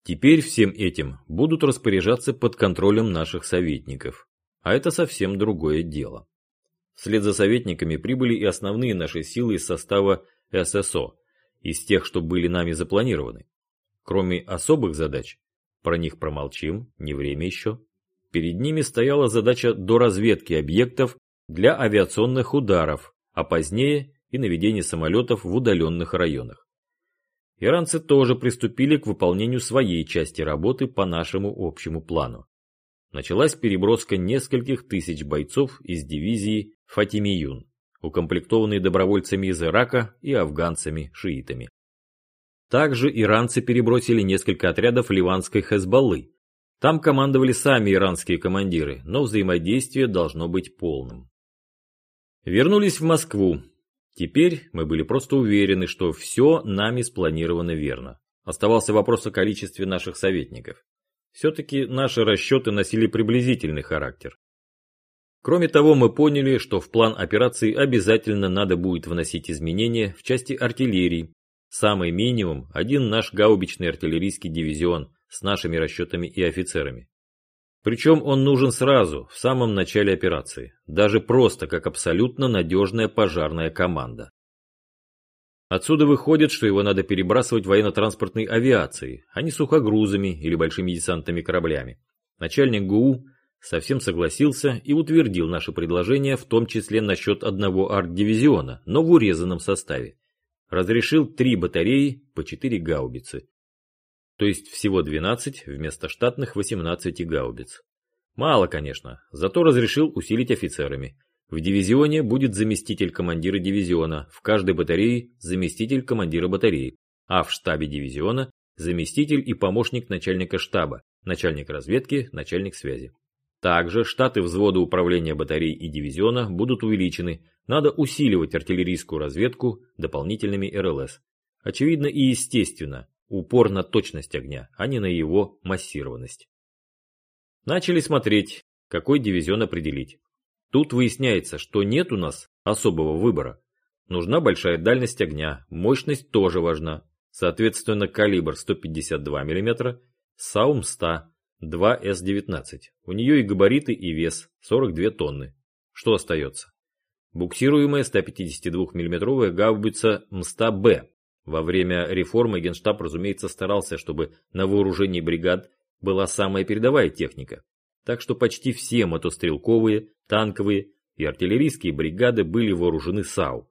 Теперь всем этим будут распоряжаться под контролем наших советников. А это совсем другое дело. Вслед за советниками прибыли и основные наши силы из состава ССО, из тех, что были нами запланированы. Кроме особых задач, про них промолчим, не время еще. Перед ними стояла задача до разведки объектов для авиационных ударов, а позднее и наведения самолетов в удаленных районах. Иранцы тоже приступили к выполнению своей части работы по нашему общему плану. Началась переброска нескольких тысяч бойцов из дивизии Фатимиюн, укомплектованные добровольцами из Ирака и афганцами-шиитами. Также иранцы перебросили несколько отрядов ливанской Хезбаллы. Там командовали сами иранские командиры, но взаимодействие должно быть полным. Вернулись в Москву. Теперь мы были просто уверены, что все нами спланировано верно. Оставался вопрос о количестве наших советников. Все-таки наши расчеты носили приблизительный характер. Кроме того, мы поняли, что в план операции обязательно надо будет вносить изменения в части артиллерии, Самый минимум – один наш гаубичный артиллерийский дивизион с нашими расчетами и офицерами. Причем он нужен сразу, в самом начале операции, даже просто как абсолютно надежная пожарная команда. Отсюда выходит, что его надо перебрасывать военно-транспортной авиацией, а не сухогрузами или большими десантными кораблями. Начальник ГУ совсем согласился и утвердил наше предложение, в том числе насчет одного арт-дивизиона, но в урезанном составе разрешил три батареи по четыре гаубицы, то есть всего 12 вместо штатных 18 гаубиц. Мало, конечно, зато разрешил усилить офицерами. В дивизионе будет заместитель командира дивизиона, в каждой батарее заместитель командира батареи, а в штабе дивизиона заместитель и помощник начальника штаба, начальник разведки, начальник связи. Также штаты взвода управления батарей и дивизиона будут увеличены, надо усиливать артиллерийскую разведку дополнительными РЛС. Очевидно и естественно, упор на точность огня, а не на его массированность. Начали смотреть, какой дивизион определить. Тут выясняется, что нет у нас особого выбора. Нужна большая дальность огня, мощность тоже важна. Соответственно, калибр 152 мм, САУМ-100, 2С-19. У нее и габариты, и вес – 42 тонны. Что остается? Буксируемая 152 миллиметровая гаубица МСТА-Б. Во время реформы Генштаб, разумеется, старался, чтобы на вооружении бригад была самая передовая техника. Так что почти все мотострелковые, танковые и артиллерийские бригады были вооружены САУ.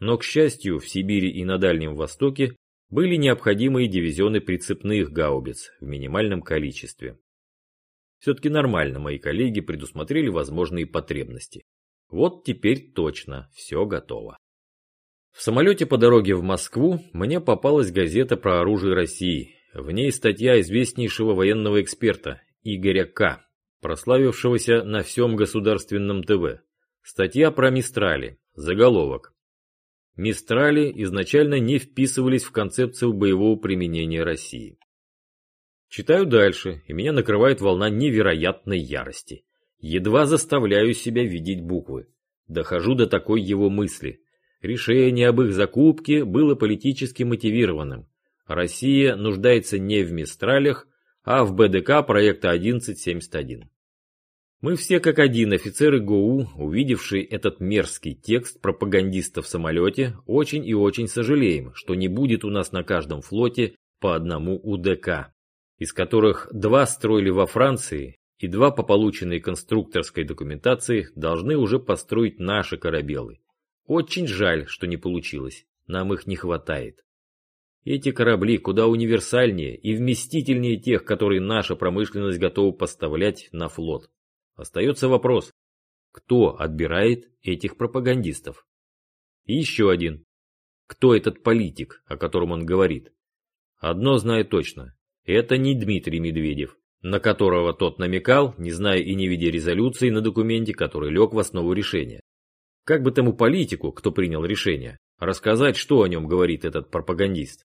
Но, к счастью, в Сибири и на Дальнем Востоке были необходимые дивизионы прицепных гаубиц в минимальном количестве. Все-таки нормально мои коллеги предусмотрели возможные потребности. Вот теперь точно все готово. В самолете по дороге в Москву мне попалась газета про оружие России. В ней статья известнейшего военного эксперта Игоря К., прославившегося на всем государственном ТВ. Статья про Мистрали. Заголовок. Мистрали изначально не вписывались в концепцию боевого применения России. Читаю дальше, и меня накрывает волна невероятной ярости. Едва заставляю себя видеть буквы. Дохожу до такой его мысли. Решение об их закупке было политически мотивированным. Россия нуждается не в Мистралях, а в БДК проекта 1171. Мы все как один офицеры ГОУ, увидевшие этот мерзкий текст пропагандиста в самолете, очень и очень сожалеем, что не будет у нас на каждом флоте по одному УДК, из которых два строили во Франции и два по полученной конструкторской документации должны уже построить наши корабелы. Очень жаль, что не получилось. нам их не хватает. Эти корабли куда универсальнее и вместительнее тех, которые наша промышленность готова поставлять на флот. Остается вопрос, кто отбирает этих пропагандистов? И еще один. Кто этот политик, о котором он говорит? Одно знаю точно. Это не Дмитрий Медведев, на которого тот намекал, не зная и не видя резолюции на документе, который лег в основу решения. Как бы тому политику, кто принял решение, рассказать, что о нем говорит этот пропагандист.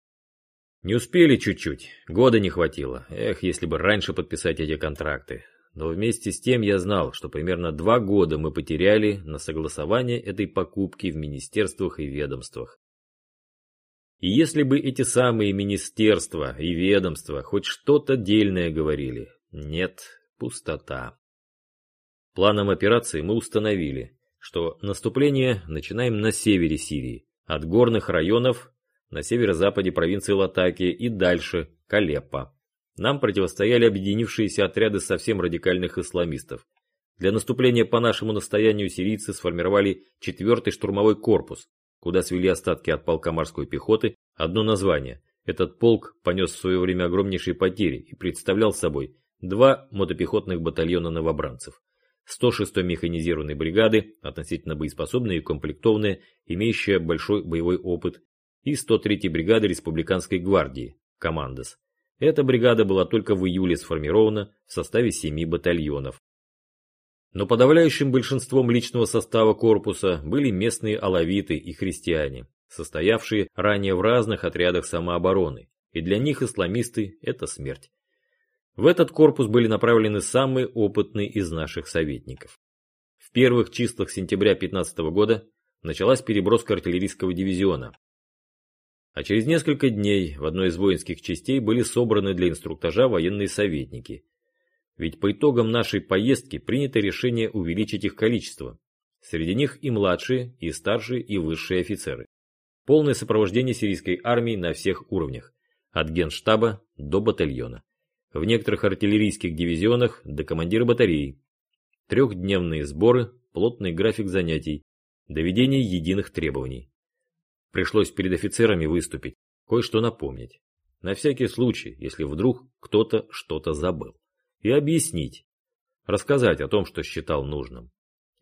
Не успели чуть-чуть, года не хватило. Эх, если бы раньше подписать эти контракты. Но вместе с тем я знал, что примерно два года мы потеряли на согласование этой покупки в министерствах и ведомствах. И если бы эти самые министерства и ведомства хоть что-то дельное говорили, нет, пустота. Планом операции мы установили, что наступление начинаем на севере Сирии, от горных районов на северо-западе провинции Латакия и дальше, к. Нам противостояли объединившиеся отряды совсем радикальных исламистов. Для наступления по нашему настоянию сирийцы сформировали 4-й штурмовой корпус, куда свели остатки от полка морской пехоты, одно название. Этот полк понес в свое время огромнейшие потери и представлял собой два мотопехотных батальона новобранцев. 106-й механизированной бригады, относительно боеспособные и комплектованные, имеющие большой боевой опыт, и 103-й бригады республиканской гвардии, командос. Эта бригада была только в июле сформирована в составе семи батальонов. Но подавляющим большинством личного состава корпуса были местные алавиты и христиане, состоявшие ранее в разных отрядах самообороны, и для них исламисты – это смерть. В этот корпус были направлены самые опытные из наших советников. В первых числах сентября 15 года началась переброска артиллерийского дивизиона, а через несколько дней в одной из воинских частей были собраны для инструктажа военные советники. Ведь по итогам нашей поездки принято решение увеличить их количество. Среди них и младшие, и старшие, и высшие офицеры. Полное сопровождение сирийской армии на всех уровнях, от генштаба до батальона. В некоторых артиллерийских дивизионах до командира батареи. Трехдневные сборы, плотный график занятий, доведение единых требований. Пришлось перед офицерами выступить, кое-что напомнить. На всякий случай, если вдруг кто-то что-то забыл. И объяснить. Рассказать о том, что считал нужным.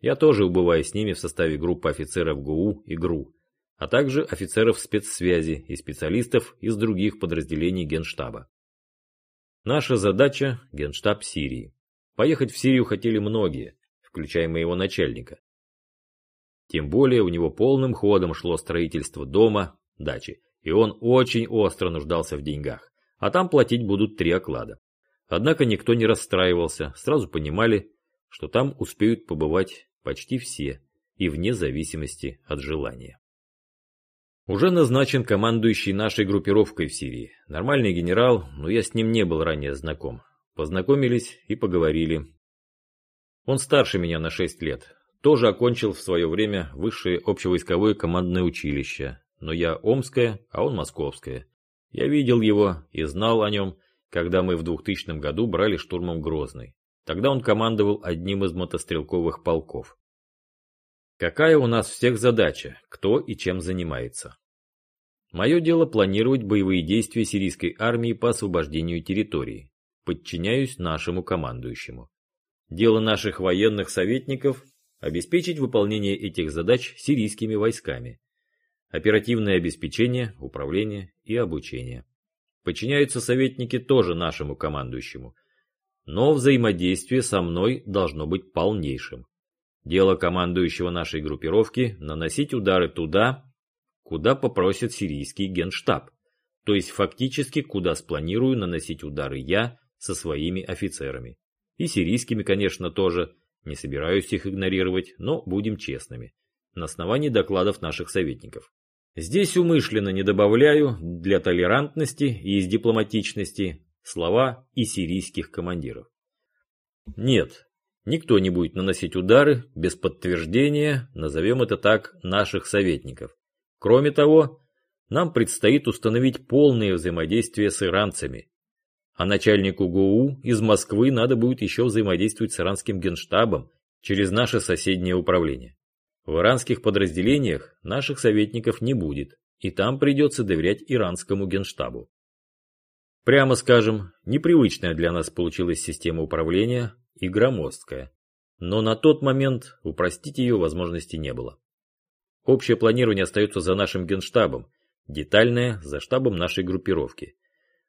Я тоже убываю с ними в составе группы офицеров ГУ и ГРУ, а также офицеров спецсвязи и специалистов из других подразделений Генштаба. Наша задача – Генштаб Сирии. Поехать в Сирию хотели многие, включая моего начальника. Тем более у него полным ходом шло строительство дома, дачи, и он очень остро нуждался в деньгах, а там платить будут три оклада. Однако никто не расстраивался, сразу понимали, что там успеют побывать почти все, и вне зависимости от желания. Уже назначен командующий нашей группировкой в Сирии. Нормальный генерал, но я с ним не был ранее знаком. Познакомились и поговорили. Он старше меня на 6 лет, тоже окончил в свое время высшее общевойсковое командное училище, но я Омское, а он Московское. Я видел его и знал о нем, когда мы в 2000 году брали штурмом Грозный. Тогда он командовал одним из мотострелковых полков. Какая у нас всех задача, кто и чем занимается? Мое дело планировать боевые действия сирийской армии по освобождению территории. Подчиняюсь нашему командующему. Дело наших военных советников обеспечить выполнение этих задач сирийскими войсками. Оперативное обеспечение, управление и обучение. Подчиняются советники тоже нашему командующему. Но взаимодействие со мной должно быть полнейшим. Дело командующего нашей группировки – наносить удары туда, куда попросит сирийский генштаб. То есть фактически, куда спланирую наносить удары я со своими офицерами. И сирийскими, конечно, тоже – не собираюсь их игнорировать, но будем честными. На основании докладов наших советников. Здесь умышленно не добавляю для толерантности и из дипломатичности слова и сирийских командиров. Нет, никто не будет наносить удары без подтверждения, назовем это так, наших советников. Кроме того, нам предстоит установить полное взаимодействие с иранцами, а начальнику ГУ из Москвы надо будет еще взаимодействовать с иранским генштабом через наше соседнее управление. В иранских подразделениях наших советников не будет, и там придется доверять иранскому генштабу. Прямо скажем, непривычная для нас получилась система управления и громоздкая. Но на тот момент упростить ее возможности не было. Общее планирование остается за нашим генштабом, детальное за штабом нашей группировки.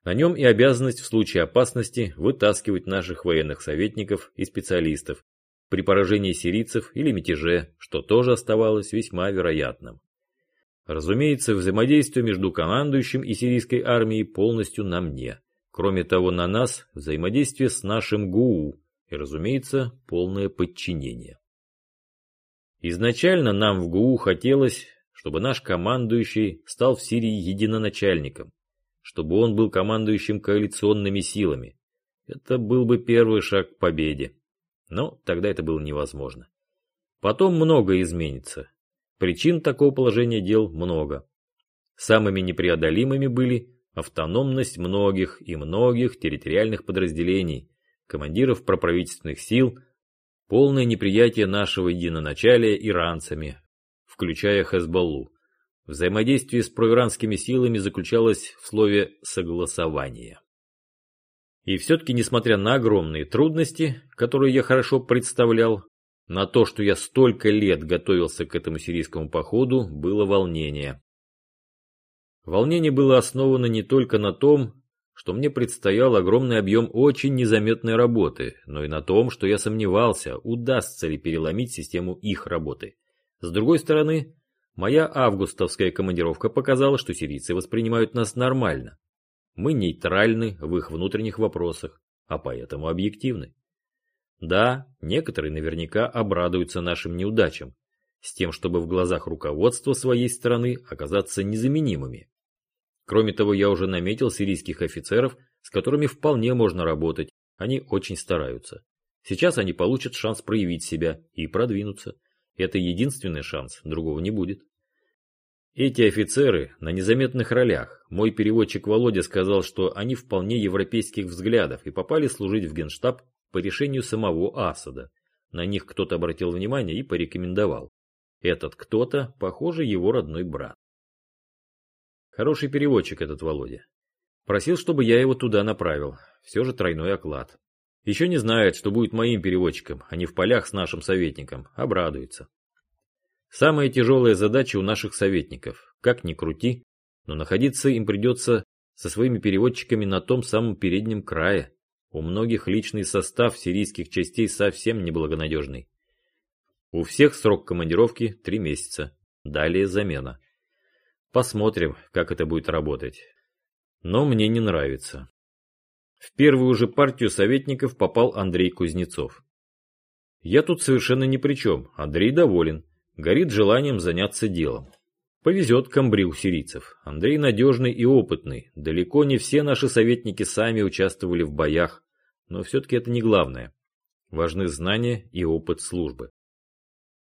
На нем и обязанность в случае опасности вытаскивать наших военных советников и специалистов при поражении сирийцев или мятеже, что тоже оставалось весьма вероятным. Разумеется, взаимодействие между командующим и сирийской армией полностью на мне. Кроме того, на нас взаимодействие с нашим ГУУ и, разумеется, полное подчинение. Изначально нам в ГУУ хотелось, чтобы наш командующий стал в Сирии единоначальником, чтобы он был командующим коалиционными силами. Это был бы первый шаг к победе. Но тогда это было невозможно. Потом многое изменится. Причин такого положения дел много. Самыми непреодолимыми были автономность многих и многих территориальных подразделений, командиров проправительственных сил, полное неприятие нашего единоначалия иранцами, включая Хезболлу. Взаимодействие с проиранскими силами заключалось в слове «согласование». И все-таки, несмотря на огромные трудности, которые я хорошо представлял, на то, что я столько лет готовился к этому сирийскому походу, было волнение. Волнение было основано не только на том, что мне предстоял огромный объем очень незаметной работы, но и на том, что я сомневался, удастся ли переломить систему их работы. С другой стороны, моя августовская командировка показала, что сирийцы воспринимают нас нормально. Мы нейтральны в их внутренних вопросах, а поэтому объективны. Да, некоторые наверняка обрадуются нашим неудачам, с тем, чтобы в глазах руководства своей страны оказаться незаменимыми. Кроме того, я уже наметил сирийских офицеров, с которыми вполне можно работать, они очень стараются. Сейчас они получат шанс проявить себя и продвинуться. Это единственный шанс, другого не будет. Эти офицеры на незаметных ролях. Мой переводчик Володя сказал, что они вполне европейских взглядов и попали служить в генштаб по решению самого Асада. На них кто-то обратил внимание и порекомендовал. Этот кто-то, похоже, его родной брат. Хороший переводчик этот Володя. Просил, чтобы я его туда направил. Все же тройной оклад. Еще не знает, что будет моим переводчиком, а не в полях с нашим советником. Обрадуется. Самая тяжелая задача у наших советников. Как ни крути, но находиться им придется со своими переводчиками на том самом переднем крае. У многих личный состав сирийских частей совсем неблагонадежный. У всех срок командировки три месяца. Далее замена. Посмотрим, как это будет работать. Но мне не нравится. В первую же партию советников попал Андрей Кузнецов. Я тут совершенно ни при чем. Андрей доволен горит желанием заняться делом. Повезет комбрил сирийцев. Андрей надежный и опытный. Далеко не все наши советники сами участвовали в боях, но все-таки это не главное. Важны знания и опыт службы.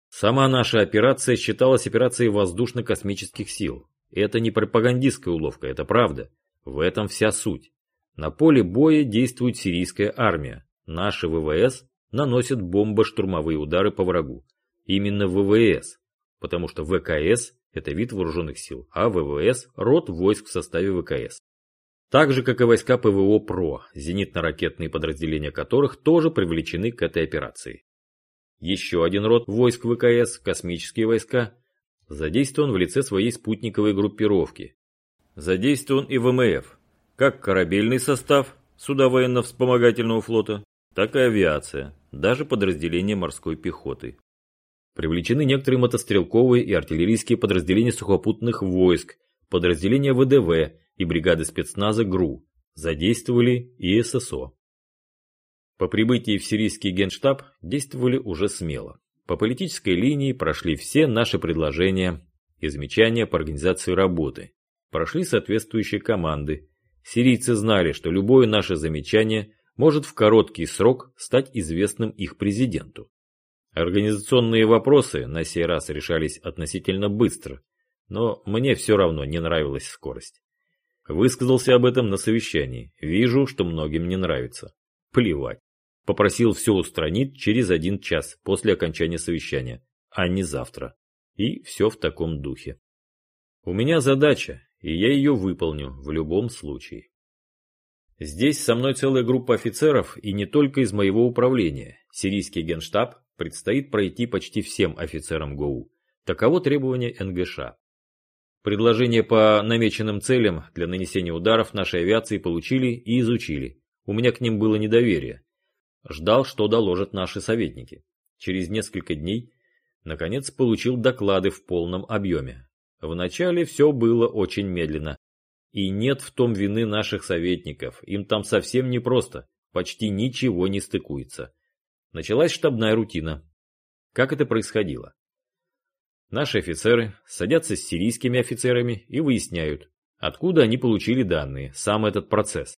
Сама наша операция считалась операцией воздушно-космических сил. Это не пропагандистская уловка, это правда. В этом вся суть. На поле боя действует сирийская армия. Наши ВВС наносят бомбо-штурмовые удары по врагу именно ВВС, потому что ВКС – это вид вооруженных сил, а ВВС – род войск в составе ВКС. Так же, как и войска ПВО ПРО, зенитно-ракетные подразделения которых тоже привлечены к этой операции. Еще один род войск ВКС, космические войска, задействован в лице своей спутниковой группировки. Задействован и ВМФ, как корабельный состав суда военно-вспомогательного флота, так и авиация, даже подразделения морской пехоты. Привлечены некоторые мотострелковые и артиллерийские подразделения сухопутных войск, подразделения ВДВ и бригады спецназа ГРУ. Задействовали и ССО. По прибытии в сирийский генштаб действовали уже смело. По политической линии прошли все наши предложения и замечания по организации работы. Прошли соответствующие команды. Сирийцы знали, что любое наше замечание может в короткий срок стать известным их президенту. Организационные вопросы на сей раз решались относительно быстро, но мне все равно не нравилась скорость. Высказался об этом на совещании. Вижу, что многим не нравится. Плевать. Попросил все устранить через один час после окончания совещания, а не завтра. И все в таком духе. У меня задача, и я ее выполню в любом случае. Здесь со мной целая группа офицеров, и не только из моего управления. Сирийский генштаб предстоит пройти почти всем офицерам ГОУ. Таково требование НГШ. Предложения по намеченным целям для нанесения ударов нашей авиации получили и изучили. У меня к ним было недоверие. Ждал, что доложат наши советники. Через несколько дней, наконец, получил доклады в полном объеме. Вначале все было очень медленно. И нет в том вины наших советников, им там совсем непросто, почти ничего не стыкуется. Началась штабная рутина. Как это происходило? Наши офицеры садятся с сирийскими офицерами и выясняют, откуда они получили данные, сам этот процесс.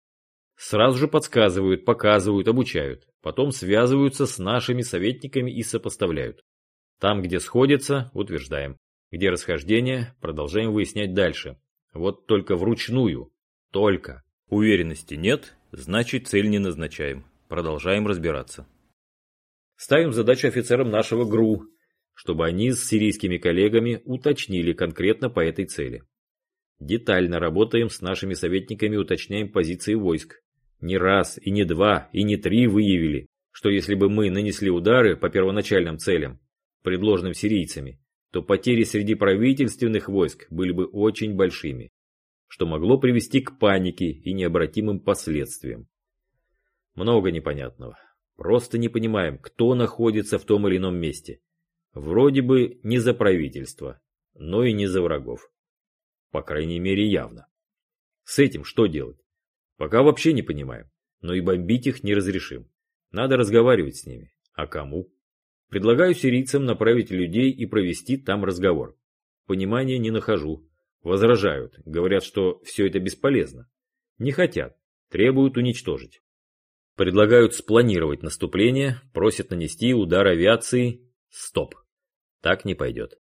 Сразу же подсказывают, показывают, обучают, потом связываются с нашими советниками и сопоставляют. Там, где сходятся, утверждаем. Где расхождение, продолжаем выяснять дальше. Вот только вручную. Только. Уверенности нет, значит цель не назначаем. Продолжаем разбираться. Ставим задачу офицерам нашего ГРУ, чтобы они с сирийскими коллегами уточнили конкретно по этой цели. Детально работаем с нашими советниками, уточняем позиции войск. Не раз, и не два, и не три выявили, что если бы мы нанесли удары по первоначальным целям, предложенным сирийцами, то потери среди правительственных войск были бы очень большими, что могло привести к панике и необратимым последствиям. Много непонятного. Просто не понимаем, кто находится в том или ином месте. Вроде бы не за правительство, но и не за врагов. По крайней мере явно. С этим что делать? Пока вообще не понимаем, но и бомбить их не разрешим. Надо разговаривать с ними. А кому? Предлагаю сирийцам направить людей и провести там разговор. Понимания не нахожу. Возражают, говорят, что все это бесполезно. Не хотят, требуют уничтожить. Предлагают спланировать наступление, просят нанести удар авиации. Стоп. Так не пойдет.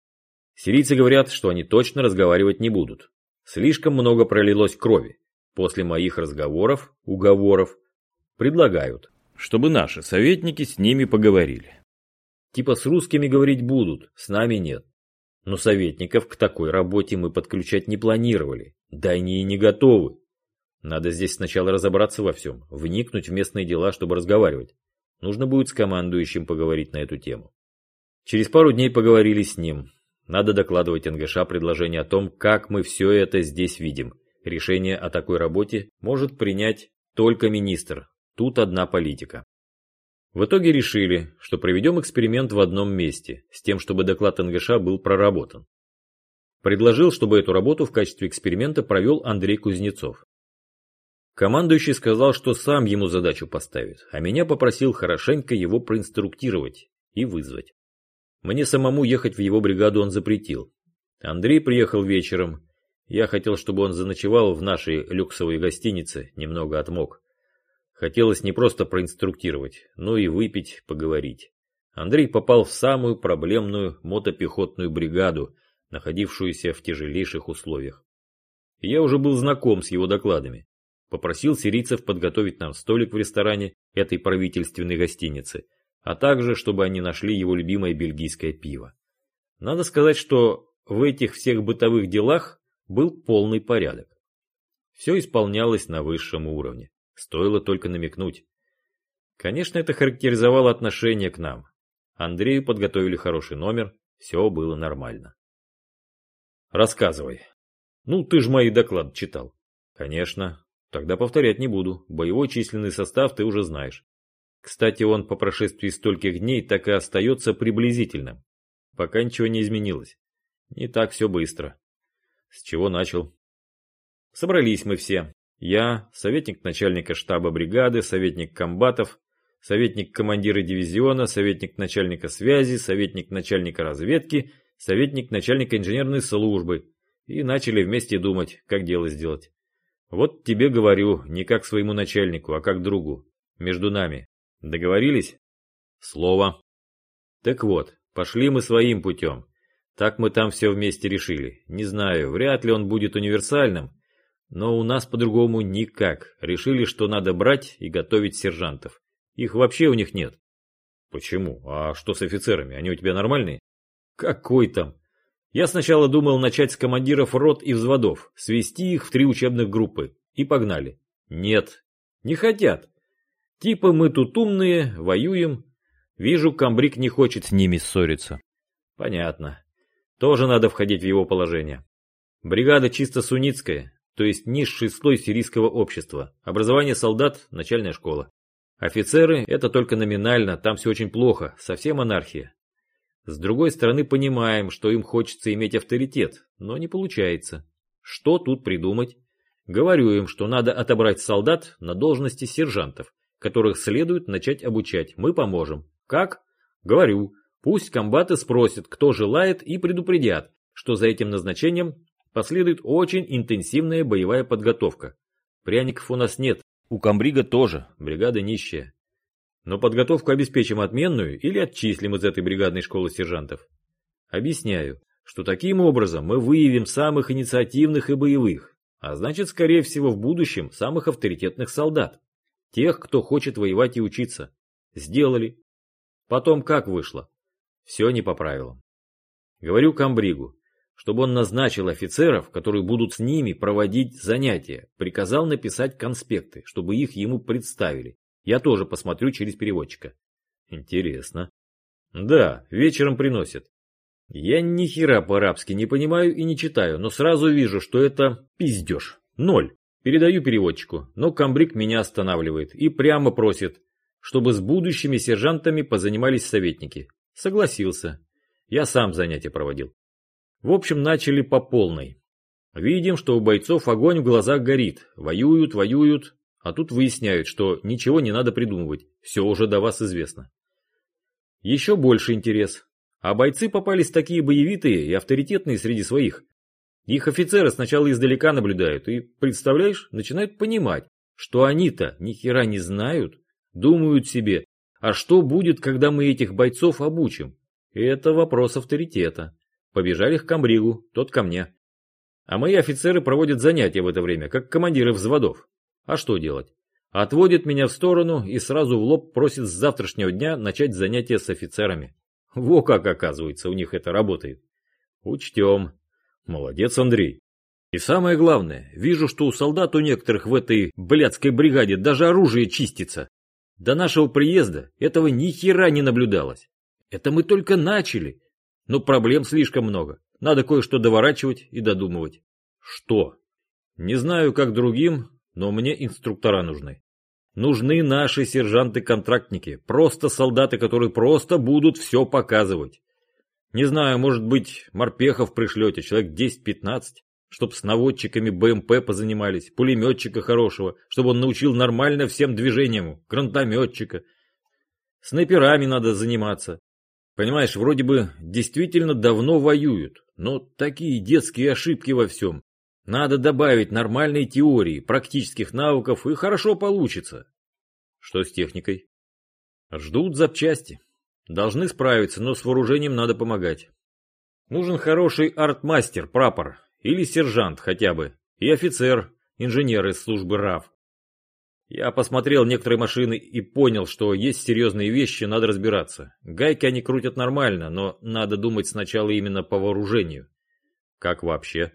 Сирийцы говорят, что они точно разговаривать не будут. Слишком много пролилось крови. После моих разговоров, уговоров, предлагают, чтобы наши советники с ними поговорили. Типа с русскими говорить будут, с нами нет. Но советников к такой работе мы подключать не планировали, да они и не готовы. Надо здесь сначала разобраться во всем, вникнуть в местные дела, чтобы разговаривать. Нужно будет с командующим поговорить на эту тему. Через пару дней поговорили с ним. Надо докладывать НГШ предложение о том, как мы все это здесь видим. Решение о такой работе может принять только министр. Тут одна политика. В итоге решили, что проведем эксперимент в одном месте, с тем, чтобы доклад НГШ был проработан. Предложил, чтобы эту работу в качестве эксперимента провел Андрей Кузнецов. Командующий сказал, что сам ему задачу поставит, а меня попросил хорошенько его проинструктировать и вызвать. Мне самому ехать в его бригаду он запретил. Андрей приехал вечером. Я хотел, чтобы он заночевал в нашей люксовой гостинице, немного отмок. Хотелось не просто проинструктировать, но и выпить, поговорить. Андрей попал в самую проблемную мотопехотную бригаду, находившуюся в тяжелейших условиях. я уже был знаком с его докладами. Попросил сирийцев подготовить нам столик в ресторане этой правительственной гостиницы, а также, чтобы они нашли его любимое бельгийское пиво. Надо сказать, что в этих всех бытовых делах был полный порядок. Все исполнялось на высшем уровне. Стоило только намекнуть. Конечно, это характеризовало отношение к нам. Андрею подготовили хороший номер, все было нормально. Рассказывай. Ну, ты же мои доклады читал. Конечно, Тогда повторять не буду. Боевой численный состав ты уже знаешь. Кстати, он по прошествии стольких дней так и остается приблизительным. Пока ничего не изменилось. Не так все быстро. С чего начал? Собрались мы все. Я, советник начальника штаба бригады, советник комбатов, советник командира дивизиона, советник начальника связи, советник начальника разведки, советник начальника инженерной службы. И начали вместе думать, как дело сделать. Вот тебе говорю, не как своему начальнику, а как другу. Между нами. Договорились? Слово. Так вот, пошли мы своим путем. Так мы там все вместе решили. Не знаю, вряд ли он будет универсальным, но у нас по-другому никак. Решили, что надо брать и готовить сержантов. Их вообще у них нет. Почему? А что с офицерами? Они у тебя нормальные? Какой там? Я сначала думал начать с командиров рот и взводов, свести их в три учебных группы. И погнали. Нет, не хотят. Типа мы тут умные, воюем. Вижу, комбриг не хочет с ними ссориться. Понятно. Тоже надо входить в его положение. Бригада чисто суннитская, то есть низший слой сирийского общества. Образование солдат – начальная школа. Офицеры – это только номинально, там все очень плохо, совсем анархия. С другой стороны, понимаем, что им хочется иметь авторитет, но не получается. Что тут придумать? Говорю им, что надо отобрать солдат на должности сержантов, которых следует начать обучать. Мы поможем. Как? Говорю, пусть комбаты спросят, кто желает, и предупредят, что за этим назначением последует очень интенсивная боевая подготовка. Пряников у нас нет, у комбрига тоже, бригада нищая. Но подготовку обеспечим отменную или отчислим из этой бригадной школы сержантов. Объясняю, что таким образом мы выявим самых инициативных и боевых, а значит, скорее всего, в будущем самых авторитетных солдат. Тех, кто хочет воевать и учиться. Сделали. Потом как вышло? Все не по правилам. Говорю комбригу, чтобы он назначил офицеров, которые будут с ними проводить занятия, приказал написать конспекты, чтобы их ему представили. Я тоже посмотрю через переводчика. Интересно. Да, вечером приносят. Я ни хера по-арабски не понимаю и не читаю, но сразу вижу, что это пиздеж. Ноль. Передаю переводчику, но комбриг меня останавливает и прямо просит, чтобы с будущими сержантами позанимались советники. Согласился. Я сам занятия проводил. В общем, начали по полной. Видим, что у бойцов огонь в глазах горит. Воюют, воюют, а тут выясняют, что ничего не надо придумывать. Все уже до вас известно. Еще больше интерес. А бойцы попались такие боевитые и авторитетные среди своих. Их офицеры сначала издалека наблюдают и, представляешь, начинают понимать, что они-то ни хера не знают, думают себе, а что будет, когда мы этих бойцов обучим? Это вопрос авторитета. Побежали к комбригу, тот ко мне. А мои офицеры проводят занятия в это время, как командиры взводов. А что делать? Отводит меня в сторону и сразу в лоб просит с завтрашнего дня начать занятия с офицерами. Во как, оказывается, у них это работает. Учтем. Молодец, Андрей. И самое главное, вижу, что у солдат у некоторых в этой блядской бригаде даже оружие чистится. До нашего приезда этого ни хера не наблюдалось. Это мы только начали, но проблем слишком много. Надо кое-что доворачивать и додумывать. Что? Не знаю, как другим, но мне инструктора нужны. Нужны наши сержанты-контрактники, просто солдаты, которые просто будут все показывать. Не знаю, может быть, морпехов пришлете, человек 10-15, чтоб с наводчиками БМП позанимались, пулеметчика хорошего, чтобы он научил нормально всем движениям, гранатометчика. Снайперами надо заниматься, Понимаешь, вроде бы действительно давно воюют, но такие детские ошибки во всем. Надо добавить нормальной теории, практических навыков, и хорошо получится. Что с техникой? Ждут запчасти. Должны справиться, но с вооружением надо помогать. Нужен хороший артмастер, прапор, или сержант хотя бы, и офицер, инженер из службы РАВ. Я посмотрел некоторые машины и понял, что есть серьезные вещи, надо разбираться. Гайки они крутят нормально, но надо думать сначала именно по вооружению. Как вообще?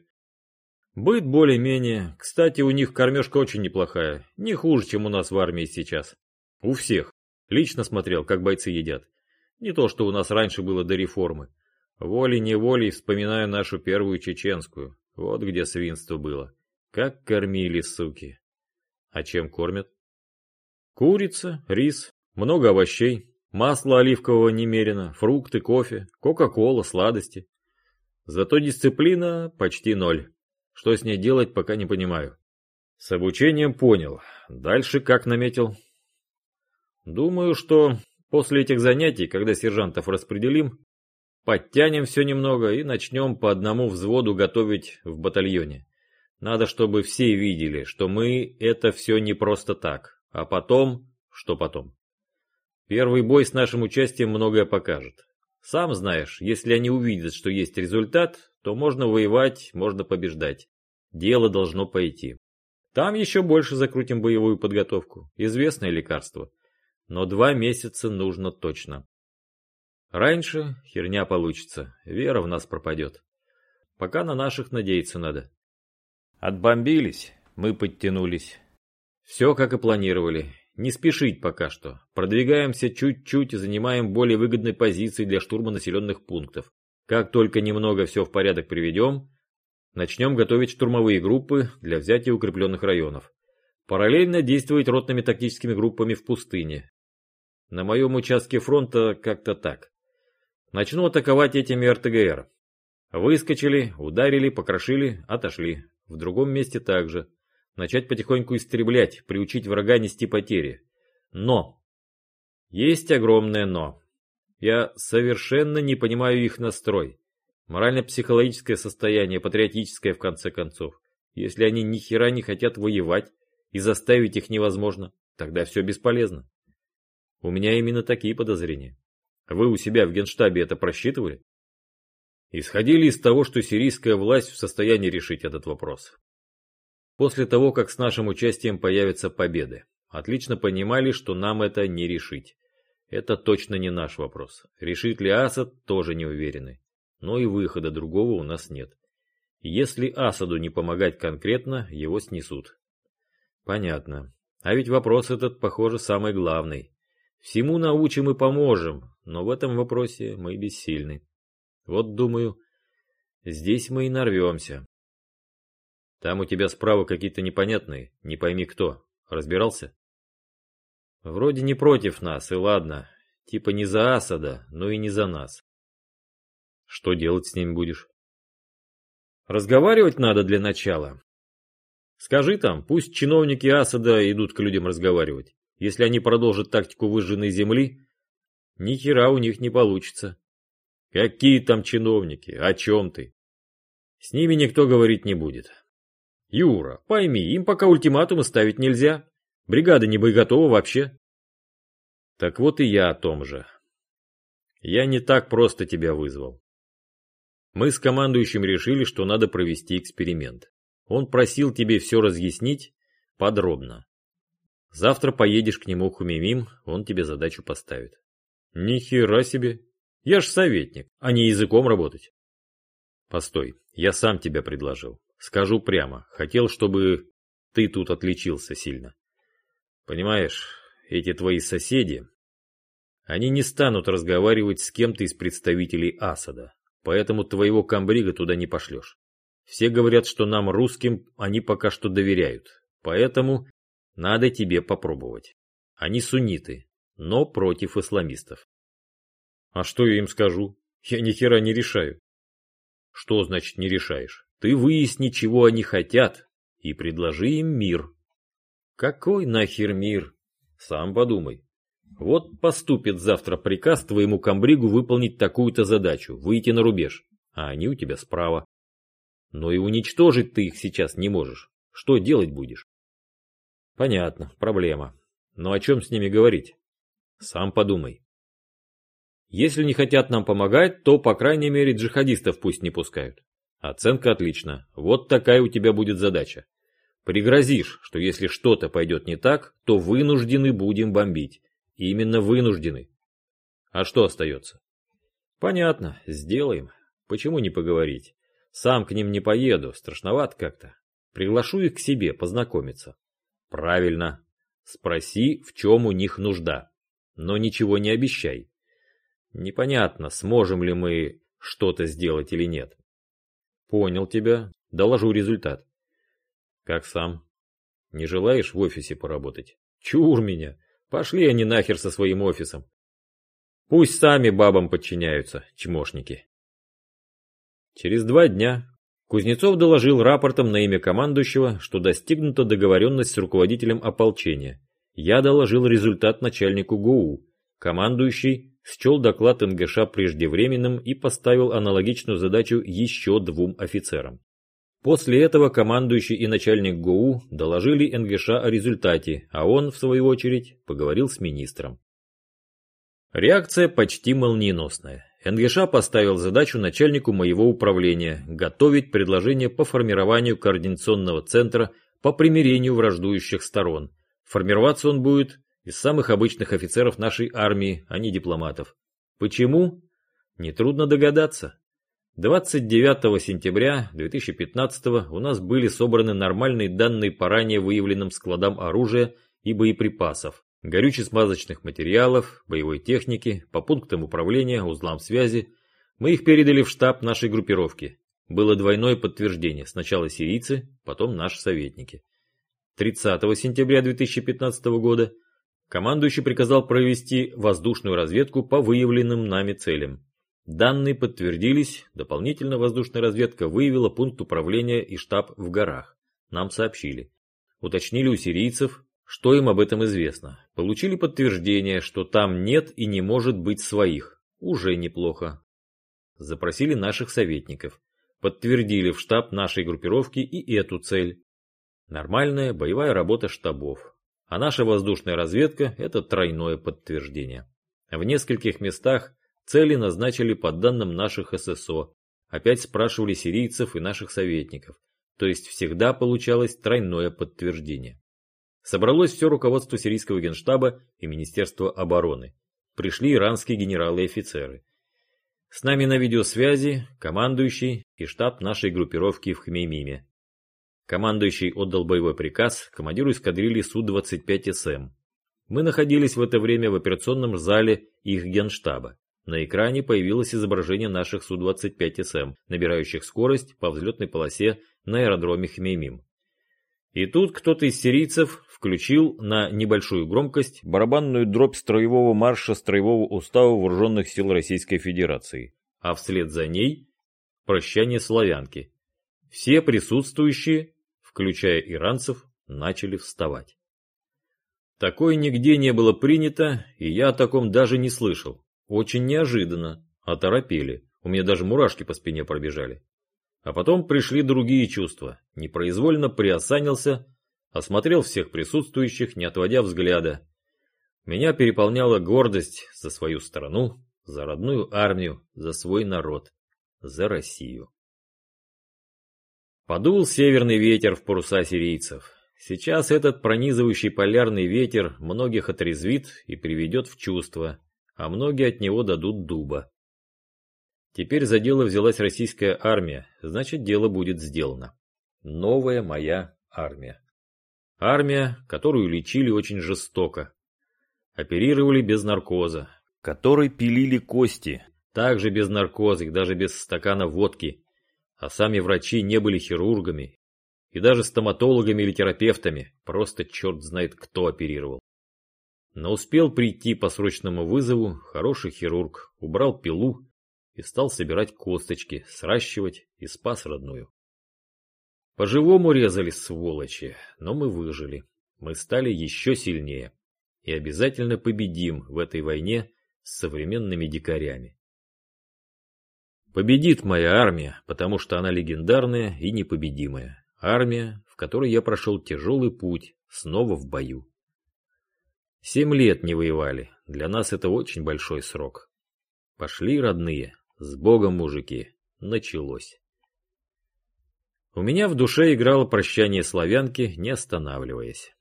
Быт более-менее. Кстати, у них кормежка очень неплохая. Не хуже, чем у нас в армии сейчас. У всех. Лично смотрел, как бойцы едят. Не то, что у нас раньше было до реформы. Волей-неволей вспоминаю нашу первую чеченскую. Вот где свинство было. Как кормили, суки. А чем кормят? Курица, рис, много овощей, масла оливкового немерено, фрукты, кофе, кока-кола, сладости. Зато дисциплина почти ноль. Что с ней делать, пока не понимаю. С обучением понял. Дальше как наметил? Думаю, что после этих занятий, когда сержантов распределим, подтянем все немного и начнем по одному взводу готовить в батальоне. Надо, чтобы все видели, что мы это все не просто так. А потом... Что потом? Первый бой с нашим участием многое покажет. Сам знаешь, если они увидят, что есть результат, то можно воевать, можно побеждать. Дело должно пойти. Там еще больше закрутим боевую подготовку. Известное лекарство. Но два месяца нужно точно. Раньше херня получится, вера в нас пропадет. Пока на наших надеяться надо. Отбомбились, мы подтянулись. Все как и планировали. Не спешить пока что. Продвигаемся чуть-чуть и занимаем более выгодные позиции для штурма населенных пунктов. Как только немного все в порядок приведем, начнем готовить штурмовые группы для взятия укрепленных районов. Параллельно действовать ротными тактическими группами в пустыне. На моем участке фронта как-то так. Начну атаковать этими РТГР. Выскочили, ударили, покрошили, отошли. В другом месте также начать потихоньку истреблять, приучить врага нести потери. Но! Есть огромное но. Я совершенно не понимаю их настрой. Морально-психологическое состояние, патриотическое в конце концов. Если они ни хера не хотят воевать и заставить их невозможно, тогда все бесполезно. У меня именно такие подозрения. Вы у себя в генштабе это просчитывали? Исходили из того, что сирийская власть в состоянии решить этот вопрос после того, как с нашим участием появятся победы. Отлично понимали, что нам это не решить. Это точно не наш вопрос. Решит ли Асад, тоже не уверены. Но и выхода другого у нас нет. Если Асаду не помогать конкретно, его снесут. Понятно. А ведь вопрос этот, похоже, самый главный. Всему научим и поможем, но в этом вопросе мы бессильны. Вот думаю, здесь мы и нарвемся. Там у тебя справа какие-то непонятные, не пойми кто. Разбирался? Вроде не против нас, и ладно. Типа не за Асада, но и не за нас. Что делать с ним будешь? Разговаривать надо для начала. Скажи там, пусть чиновники Асада идут к людям разговаривать. Если они продолжат тактику выжженной земли, ни хера у них не получится. Какие там чиновники? О чем ты? С ними никто говорить не будет. Юра, пойми, им пока ультиматумы ставить нельзя. Бригада не боеготова вообще. Так вот и я о том же. Я не так просто тебя вызвал. Мы с командующим решили, что надо провести эксперимент. Он просил тебе все разъяснить подробно. Завтра поедешь к нему хумимим, он тебе задачу поставит. Ни хера себе. Я ж советник, а не языком работать. Постой, я сам тебя предложил. Скажу прямо, хотел, чтобы ты тут отличился сильно. Понимаешь, эти твои соседи, они не станут разговаривать с кем-то из представителей Асада, поэтому твоего комбрига туда не пошлешь. Все говорят, что нам, русским, они пока что доверяют, поэтому надо тебе попробовать. Они сунниты, но против исламистов. А что я им скажу? Я ни хера не решаю. Что значит не решаешь? Ты выясни, чего они хотят, и предложи им мир. Какой нахер мир? Сам подумай. Вот поступит завтра приказ твоему комбригу выполнить такую-то задачу, выйти на рубеж, а они у тебя справа. Но и уничтожить ты их сейчас не можешь. Что делать будешь? Понятно, проблема. Но о чем с ними говорить? Сам подумай. Если не хотят нам помогать, то, по крайней мере, джихадистов пусть не пускают. Оценка отлично. Вот такая у тебя будет задача. Пригрозишь, что если что-то пойдет не так, то вынуждены будем бомбить. Именно вынуждены. А что остается? Понятно, сделаем. Почему не поговорить? Сам к ним не поеду, страшновато как-то. Приглашу их к себе познакомиться. Правильно. Спроси, в чем у них нужда. Но ничего не обещай. Непонятно, сможем ли мы что-то сделать или нет. Понял тебя. Доложу результат. Как сам? Не желаешь в офисе поработать? Чур меня. Пошли они нахер со своим офисом. Пусть сами бабам подчиняются, чмошники. Через два дня Кузнецов доложил рапортом на имя командующего, что достигнута договоренность с руководителем ополчения. Я доложил результат начальнику ГУ. Командующий счел доклад НГШ преждевременным и поставил аналогичную задачу еще двум офицерам. После этого командующий и начальник ГУ доложили НГШ о результате, а он, в свою очередь, поговорил с министром. Реакция почти молниеносная. НГШ поставил задачу начальнику моего управления готовить предложение по формированию координационного центра по примирению враждующих сторон. Формироваться он будет из самых обычных офицеров нашей армии, а не дипломатов. Почему? Нетрудно догадаться. 29 сентября 2015 у нас были собраны нормальные данные по ранее выявленным складам оружия и боеприпасов, горюче-смазочных материалов, боевой техники, по пунктам управления, узлам связи. Мы их передали в штаб нашей группировки. Было двойное подтверждение, сначала сирийцы, потом наши советники. 30 сентября 2015 года командующий приказал провести воздушную разведку по выявленным нами целям. Данные подтвердились, дополнительно воздушная разведка выявила пункт управления и штаб в горах. Нам сообщили. Уточнили у сирийцев, что им об этом известно. Получили подтверждение, что там нет и не может быть своих. Уже неплохо. Запросили наших советников. Подтвердили в штаб нашей группировки и эту цель. Нормальная боевая работа штабов. А наша воздушная разведка – это тройное подтверждение. В нескольких местах Цели назначили по данным наших ССО. Опять спрашивали сирийцев и наших советников. То есть всегда получалось тройное подтверждение. Собралось все руководство сирийского генштаба и Министерства обороны. Пришли иранские генералы и офицеры. С нами на видеосвязи командующий и штаб нашей группировки в Хмеймиме. Командующий отдал боевой приказ командиру эскадрильи Су-25СМ. Мы находились в это время в операционном зале их генштаба. На экране появилось изображение наших Су-25СМ, набирающих скорость по взлетной полосе на аэродроме Хмеймим. И тут кто-то из сирийцев включил на небольшую громкость барабанную дробь строевого марша строевого устава вооруженных сил Российской Федерации, а вслед за ней прощание славянки. Все присутствующие, включая иранцев, начали вставать. Такое нигде не было принято, и я о таком даже не слышал. Очень неожиданно. Оторопели. У меня даже мурашки по спине пробежали. А потом пришли другие чувства. Непроизвольно приосанился, осмотрел всех присутствующих, не отводя взгляда. Меня переполняла гордость за свою страну, за родную армию, за свой народ, за Россию. Подул северный ветер в паруса сирийцев. Сейчас этот пронизывающий полярный ветер многих отрезвит и приведет в чувство а многие от него дадут дуба. Теперь за дело взялась российская армия, значит дело будет сделано. Новая моя армия. Армия, которую лечили очень жестоко. Оперировали без наркоза. Которой пилили кости. Также без наркоза и даже без стакана водки. А сами врачи не были хирургами. И даже стоматологами или терапевтами. Просто черт знает кто оперировал. Но успел прийти по срочному вызову хороший хирург, убрал пилу и стал собирать косточки, сращивать и спас родную. По-живому резали сволочи, но мы выжили. Мы стали еще сильнее и обязательно победим в этой войне с современными дикарями. Победит моя армия, потому что она легендарная и непобедимая. Армия, в которой я прошел тяжелый путь, снова в бою. Семь лет не воевали. Для нас это очень большой срок. Пошли, родные. С Богом, мужики. Началось. У меня в душе играло прощание славянки, не останавливаясь.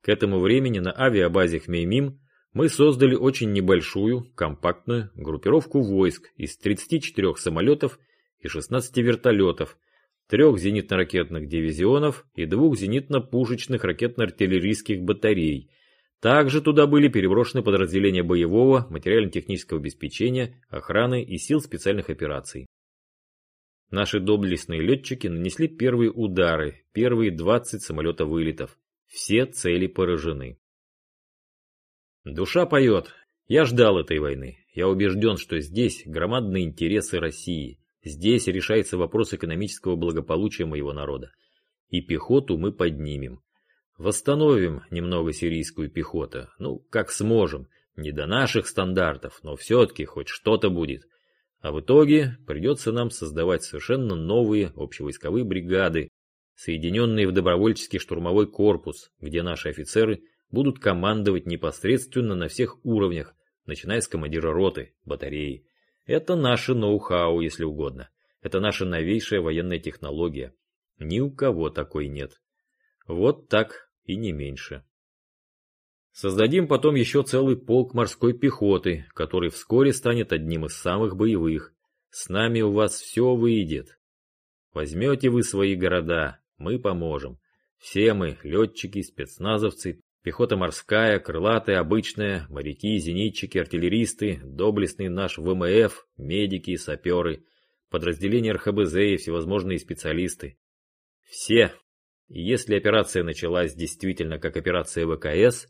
К этому времени на авиабазе Хмеймим мы создали очень небольшую, компактную группировку войск из 34 самолетов и 16 вертолетов, трех зенитно-ракетных дивизионов и двух зенитно-пушечных ракетно-артиллерийских батарей, также туда были переброшены подразделения боевого, материально-технического обеспечения, охраны и сил специальных операций. Наши доблестные летчики нанесли первые удары, первые 20 самолета-вылетов. Все цели поражены. Душа поет. Я ждал этой войны. Я убежден, что здесь громадные интересы России. Здесь решается вопрос экономического благополучия моего народа. И пехоту мы поднимем. Восстановим немного сирийскую пехоту, ну, как сможем, не до наших стандартов, но все-таки хоть что-то будет. А в итоге придется нам создавать совершенно новые общевойсковые бригады, соединенные в добровольческий штурмовой корпус, где наши офицеры будут командовать непосредственно на всех уровнях, начиная с командира роты, батареи. Это наше ноу-хау, если угодно. Это наша новейшая военная технология. Ни у кого такой нет. Вот так и не меньше. Создадим потом еще целый полк морской пехоты, который вскоре станет одним из самых боевых. С нами у вас все выйдет. Возьмете вы свои города, мы поможем. Все мы, летчики, спецназовцы, пехота морская, крылатая, обычная, моряки, зенитчики, артиллеристы, доблестный наш ВМФ, медики, саперы, подразделения РХБЗ и всевозможные специалисты. Все. И если операция началась действительно как операция ВКС,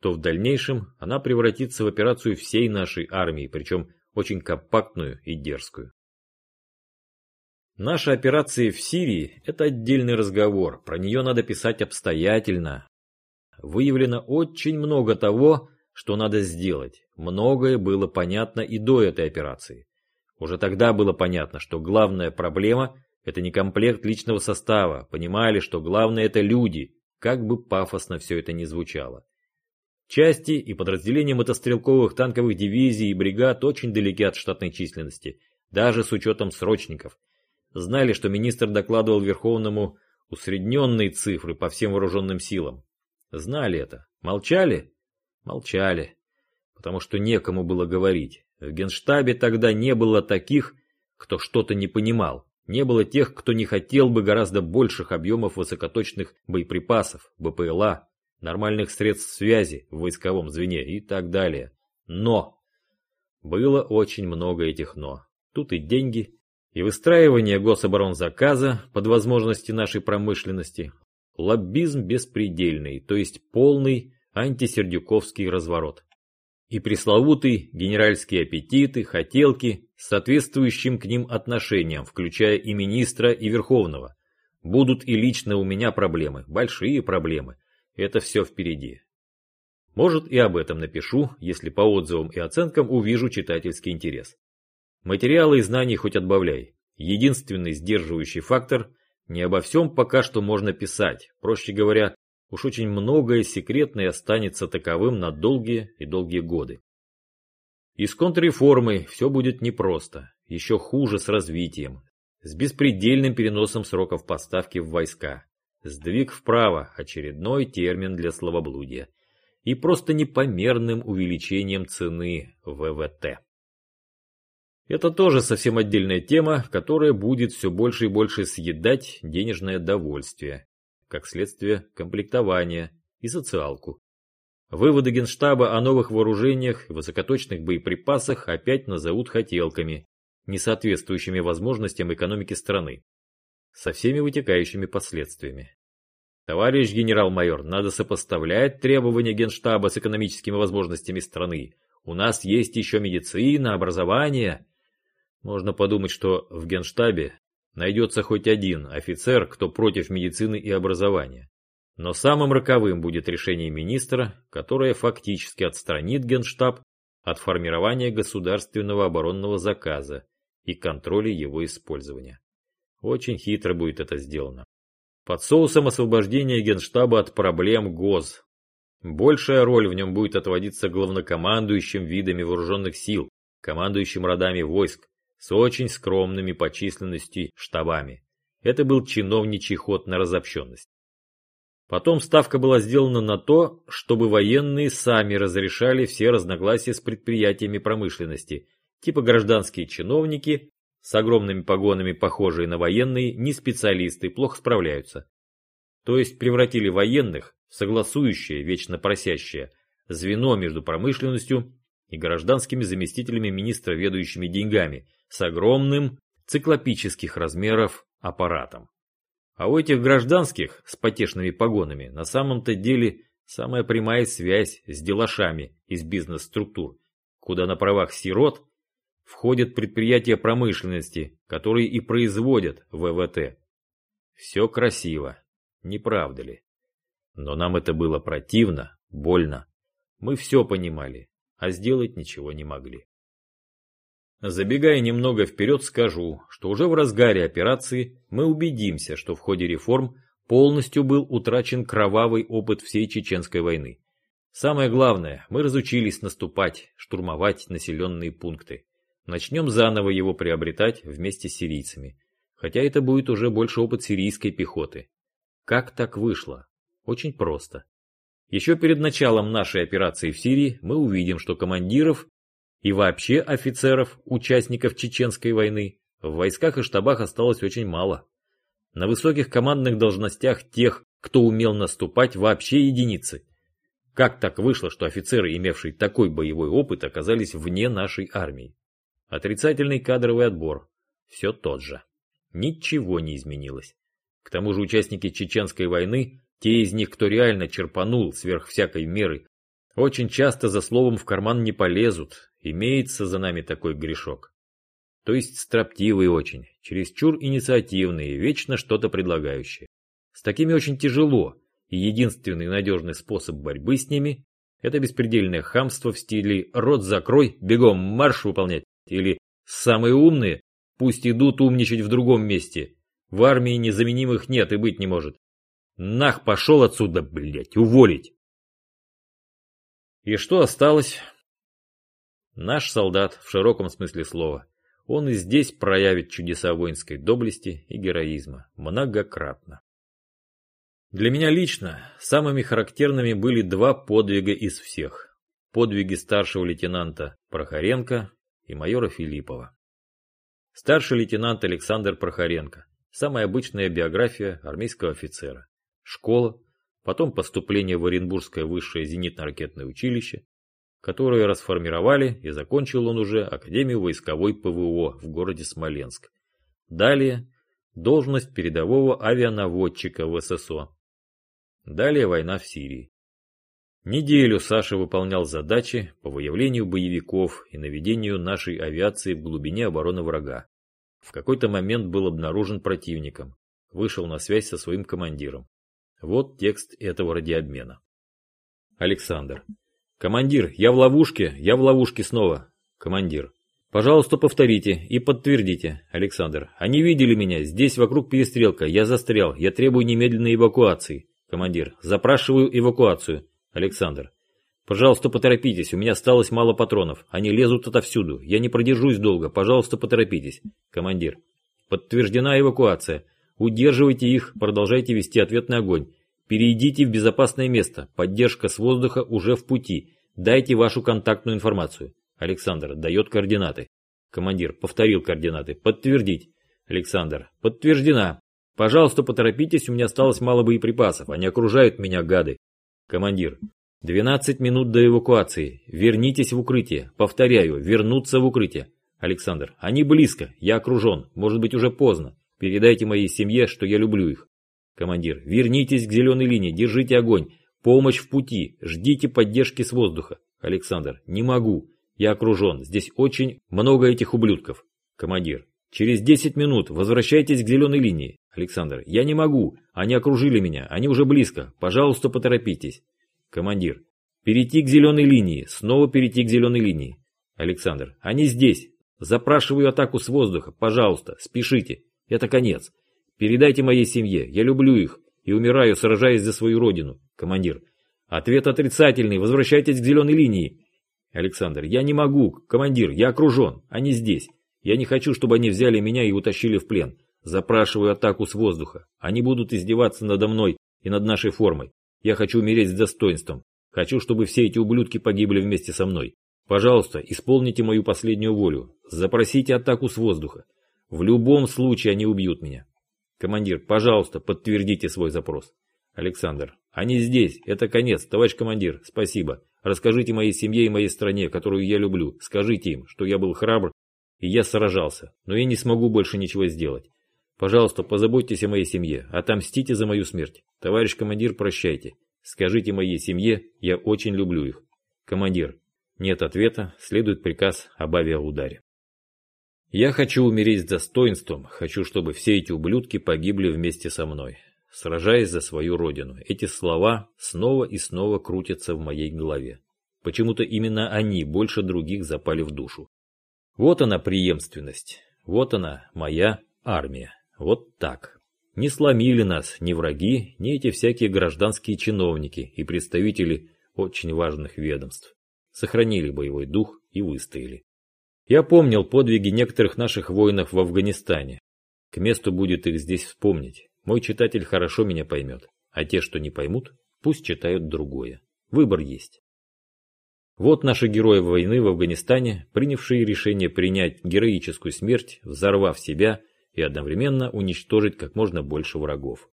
то в дальнейшем она превратится в операцию всей нашей армии, причем очень компактную и дерзкую. Наши операции в Сирии – это отдельный разговор, про нее надо писать обстоятельно. Выявлено очень много того, что надо сделать. Многое было понятно и до этой операции. Уже тогда было понятно, что главная проблема – это не комплект личного состава, понимали, что главное – это люди, как бы пафосно все это ни звучало. Части и подразделения мотострелковых танковых дивизий и бригад очень далеки от штатной численности, даже с учетом срочников. Знали, что министр докладывал Верховному усредненные цифры по всем вооруженным силам. Знали это. Молчали? Молчали. Потому что некому было говорить. В генштабе тогда не было таких, кто что-то не понимал. Не было тех, кто не хотел бы гораздо больших объемов высокоточных боеприпасов, БПЛА, нормальных средств связи в войсковом звене и так далее. Но! Было очень много этих «но». Тут и деньги, и выстраивание гособоронзаказа под возможности нашей промышленности, лоббизм беспредельный, то есть полный антисердюковский разворот. И пресловутый генеральские аппетиты, хотелки с соответствующим к ним отношением, включая и министра, и верховного. Будут и лично у меня проблемы, большие проблемы. Это все впереди. Может и об этом напишу, если по отзывам и оценкам увижу читательский интерес. Материалы и знаний хоть отбавляй. Единственный сдерживающий фактор – не обо всем пока что можно писать. Проще говоря, уж очень многое секретное останется таковым на долгие и долгие годы. И с контрреформой все будет непросто, еще хуже с развитием, с беспредельным переносом сроков поставки в войска, сдвиг вправо – очередной термин для словоблудия, и просто непомерным увеличением цены ВВТ. Это тоже совсем отдельная тема, которая будет все больше и больше съедать денежное довольствие, как следствие комплектования и социалку. Выводы Генштаба о новых вооружениях и высокоточных боеприпасах опять назовут хотелками, не соответствующими возможностям экономики страны, со всеми вытекающими последствиями. Товарищ генерал-майор, надо сопоставлять требования Генштаба с экономическими возможностями страны. У нас есть еще медицина, образование, можно подумать, что в Генштабе найдется хоть один офицер, кто против медицины и образования. Но самым роковым будет решение министра, которое фактически отстранит Генштаб от формирования государственного оборонного заказа и контроля его использования. Очень хитро будет это сделано. Под соусом освобождения Генштаба от проблем ГОЗ. Большая роль в нем будет отводиться главнокомандующим видами вооруженных сил, командующим родами войск, с очень скромными по численности штабами. Это был чиновничий ход на разобщенность. Потом ставка была сделана на то, чтобы военные сами разрешали все разногласия с предприятиями промышленности, типа гражданские чиновники, с огромными погонами, похожие на военные, не специалисты, плохо справляются. То есть превратили военных в согласующее, вечно просящее, звено между промышленностью и гражданскими заместителями министра, ведающими деньгами, с огромным циклопических размеров аппаратом. А у этих гражданских с потешными погонами на самом-то деле самая прямая связь с делашами из бизнес-структур, куда на правах сирот входят предприятия промышленности, которые и производят ВВТ. Все красиво, не правда ли? Но нам это было противно, больно. Мы все понимали, а сделать ничего не могли. Забегая немного вперед, скажу, что уже в разгаре операции мы убедимся, что в ходе реформ полностью был утрачен кровавый опыт всей Чеченской войны. Самое главное, мы разучились наступать, штурмовать населенные пункты. Начнем заново его приобретать вместе с сирийцами. Хотя это будет уже больше опыт сирийской пехоты. Как так вышло? Очень просто. Еще перед началом нашей операции в Сирии мы увидим, что командиров И вообще офицеров, участников Чеченской войны, в войсках и штабах осталось очень мало. На высоких командных должностях тех, кто умел наступать, вообще единицы. Как так вышло, что офицеры, имевшие такой боевой опыт, оказались вне нашей армии? Отрицательный кадровый отбор. Все тот же. Ничего не изменилось. К тому же участники Чеченской войны, те из них, кто реально черпанул сверх всякой меры, очень часто за словом в карман не полезут. Имеется за нами такой грешок. То есть строптивые очень, чересчур инициативные, вечно что-то предлагающие. С такими очень тяжело, и единственный надежный способ борьбы с ними – это беспредельное хамство в стиле «рот закрой, бегом марш выполнять» или «самые умные, пусть идут умничать в другом месте, в армии незаменимых нет и быть не может. Нах пошел отсюда, блять, уволить!» И что осталось? Наш солдат, в широком смысле слова – он и здесь проявит чудеса воинской доблести и героизма многократно. Для меня лично самыми характерными были два подвига из всех. Подвиги старшего лейтенанта Прохоренко и майора Филиппова. Старший лейтенант Александр Прохоренко. Самая обычная биография армейского офицера. Школа, потом поступление в Оренбургское высшее зенитно-ракетное училище, которые расформировали, и закончил он уже Академию войсковой ПВО в городе Смоленск. Далее должность передового авианаводчика в ССО. Далее война в Сирии. Неделю Саша выполнял задачи по выявлению боевиков и наведению нашей авиации в глубине обороны врага. В какой-то момент был обнаружен противником. Вышел на связь со своим командиром. Вот текст этого радиообмена. Александр. «Командир, я в ловушке, я в ловушке снова». «Командир». «Пожалуйста, повторите и подтвердите, Александр. Они видели меня, здесь вокруг перестрелка, я застрял, я требую немедленной эвакуации». «Командир, запрашиваю эвакуацию». «Александр». «Пожалуйста, поторопитесь, у меня осталось мало патронов, они лезут отовсюду, я не продержусь долго, пожалуйста, поторопитесь». «Командир». «Подтверждена эвакуация. Удерживайте их, продолжайте вести ответный огонь. Перейдите в безопасное место. Поддержка с воздуха уже в пути. Дайте вашу контактную информацию. Александр дает координаты. Командир повторил координаты. Подтвердить. Александр. Подтверждена. Пожалуйста, поторопитесь, у меня осталось мало боеприпасов. Они окружают меня, гады. Командир. 12 минут до эвакуации. Вернитесь в укрытие. Повторяю, вернуться в укрытие. Александр. Они близко. Я окружен. Может быть уже поздно. Передайте моей семье, что я люблю их. Командир, вернитесь к зеленой линии, держите огонь. Помощь в пути, ждите поддержки с воздуха. Александр, не могу. Я окружен, здесь очень много этих ублюдков. Командир, через 10 минут возвращайтесь к зеленой линии. Александр, я не могу. Они окружили меня, они уже близко. Пожалуйста, поторопитесь. Командир, перейти к зеленой линии, снова перейти к зеленой линии. Александр, они здесь. Запрашиваю атаку с воздуха, пожалуйста, спешите. Это конец. Передайте моей семье, я люблю их и умираю, сражаясь за свою родину. Командир. Ответ отрицательный, возвращайтесь к зеленой линии. Александр. Я не могу. Командир, я окружен. Они здесь. Я не хочу, чтобы они взяли меня и утащили в плен. Запрашиваю атаку с воздуха. Они будут издеваться надо мной и над нашей формой. Я хочу умереть с достоинством. Хочу, чтобы все эти ублюдки погибли вместе со мной. Пожалуйста, исполните мою последнюю волю. Запросите атаку с воздуха. В любом случае они убьют меня. Командир, пожалуйста, подтвердите свой запрос. Александр, они здесь, это конец, товарищ командир, спасибо. Расскажите моей семье и моей стране, которую я люблю. Скажите им, что я был храбр и я сражался, но я не смогу больше ничего сделать. Пожалуйста, позаботьтесь о моей семье, отомстите за мою смерть. Товарищ командир, прощайте. Скажите моей семье, я очень люблю их. Командир, нет ответа, следует приказ об авиаударе. Я хочу умереть с достоинством, хочу, чтобы все эти ублюдки погибли вместе со мной, сражаясь за свою родину. Эти слова снова и снова крутятся в моей голове. Почему-то именно они больше других запали в душу. Вот она преемственность, вот она моя армия, вот так. Не сломили нас ни враги, ни эти всякие гражданские чиновники и представители очень важных ведомств. Сохранили боевой дух и выстояли. Я помнил подвиги некоторых наших воинов в Афганистане. К месту будет их здесь вспомнить. Мой читатель хорошо меня поймет. А те, что не поймут, пусть читают другое. Выбор есть. Вот наши герои войны в Афганистане, принявшие решение принять героическую смерть, взорвав себя и одновременно уничтожить как можно больше врагов.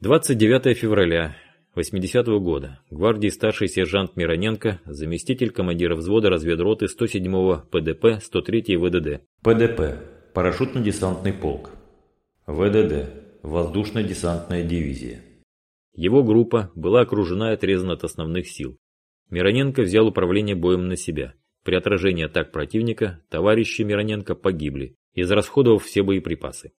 29 февраля 80 -го года. Гвардии старший сержант Мироненко, заместитель командира взвода разведроты 107-го ПДП 103 ВДД. ПДП. Парашютно-десантный полк. ВДД. Воздушно-десантная дивизия. Его группа была окружена и отрезана от основных сил. Мироненко взял управление боем на себя. При отражении атак противника товарищи Мироненко погибли, израсходовав все боеприпасы.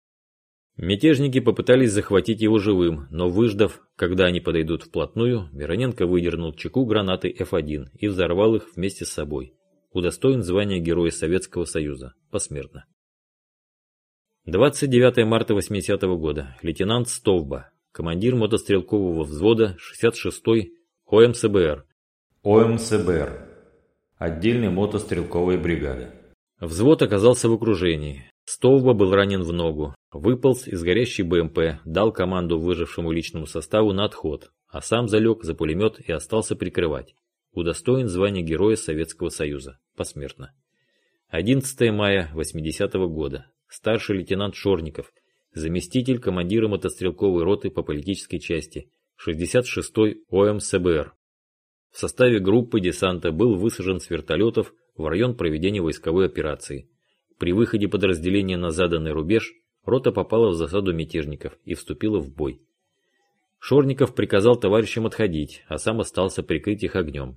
Мятежники попытались захватить его живым, но выждав, когда они подойдут вплотную, Мироненко выдернул чеку гранаты F1 и взорвал их вместе с собой. Удостоен звания Героя Советского Союза. Посмертно. 29 марта 80 -го года. Лейтенант Стовба, командир мотострелкового взвода 66-й ОМСБР. ОМСБР. Отдельная мотострелковая бригада. Взвод оказался в окружении. Стовба был ранен в ногу, выполз из горящей БМП, дал команду выжившему личному составу на отход, а сам залег за пулемет и остался прикрывать. Удостоен звания Героя Советского Союза. Посмертно. 11 мая 80 -го года. Старший лейтенант Шорников, заместитель командира мотострелковой роты по политической части, 66-й ОМСБР. В составе группы десанта был высажен с вертолетов в район проведения войсковой операции – при выходе подразделения на заданный рубеж рота попала в засаду мятежников и вступила в бой. Шорников приказал товарищам отходить, а сам остался прикрыть их огнем.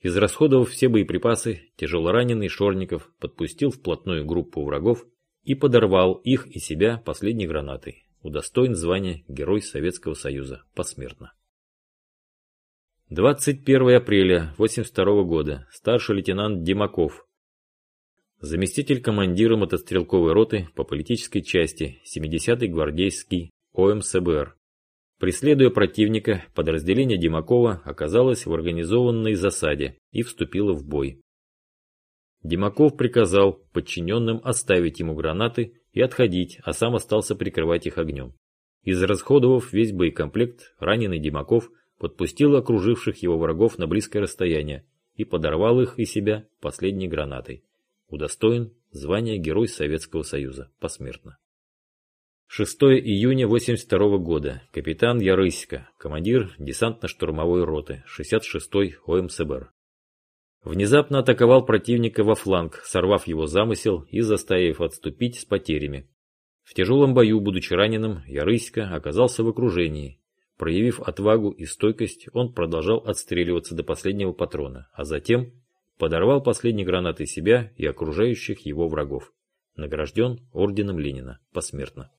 Израсходовав все боеприпасы, тяжелораненый Шорников подпустил вплотную группу врагов и подорвал их и себя последней гранатой, удостоен звания Герой Советского Союза посмертно. 21 апреля 82 года старший лейтенант Димаков заместитель командира мотострелковой роты по политической части 70-й гвардейский ОМСБР. Преследуя противника, подразделение Димакова оказалось в организованной засаде и вступило в бой. Димаков приказал подчиненным оставить ему гранаты и отходить, а сам остался прикрывать их огнем. Израсходовав весь боекомплект, раненый Димаков подпустил окруживших его врагов на близкое расстояние и подорвал их и себя последней гранатой удостоен звания Герой Советского Союза посмертно. 6 июня 82 года. Капитан Ярыська, командир десантно-штурмовой роты 66-й ОМСБР. Внезапно атаковал противника во фланг, сорвав его замысел и заставив отступить с потерями. В тяжелом бою, будучи раненым, Ярыська оказался в окружении. Проявив отвагу и стойкость, он продолжал отстреливаться до последнего патрона, а затем подорвал последние гранаты себя и окружающих его врагов. Награжден орденом Ленина посмертно.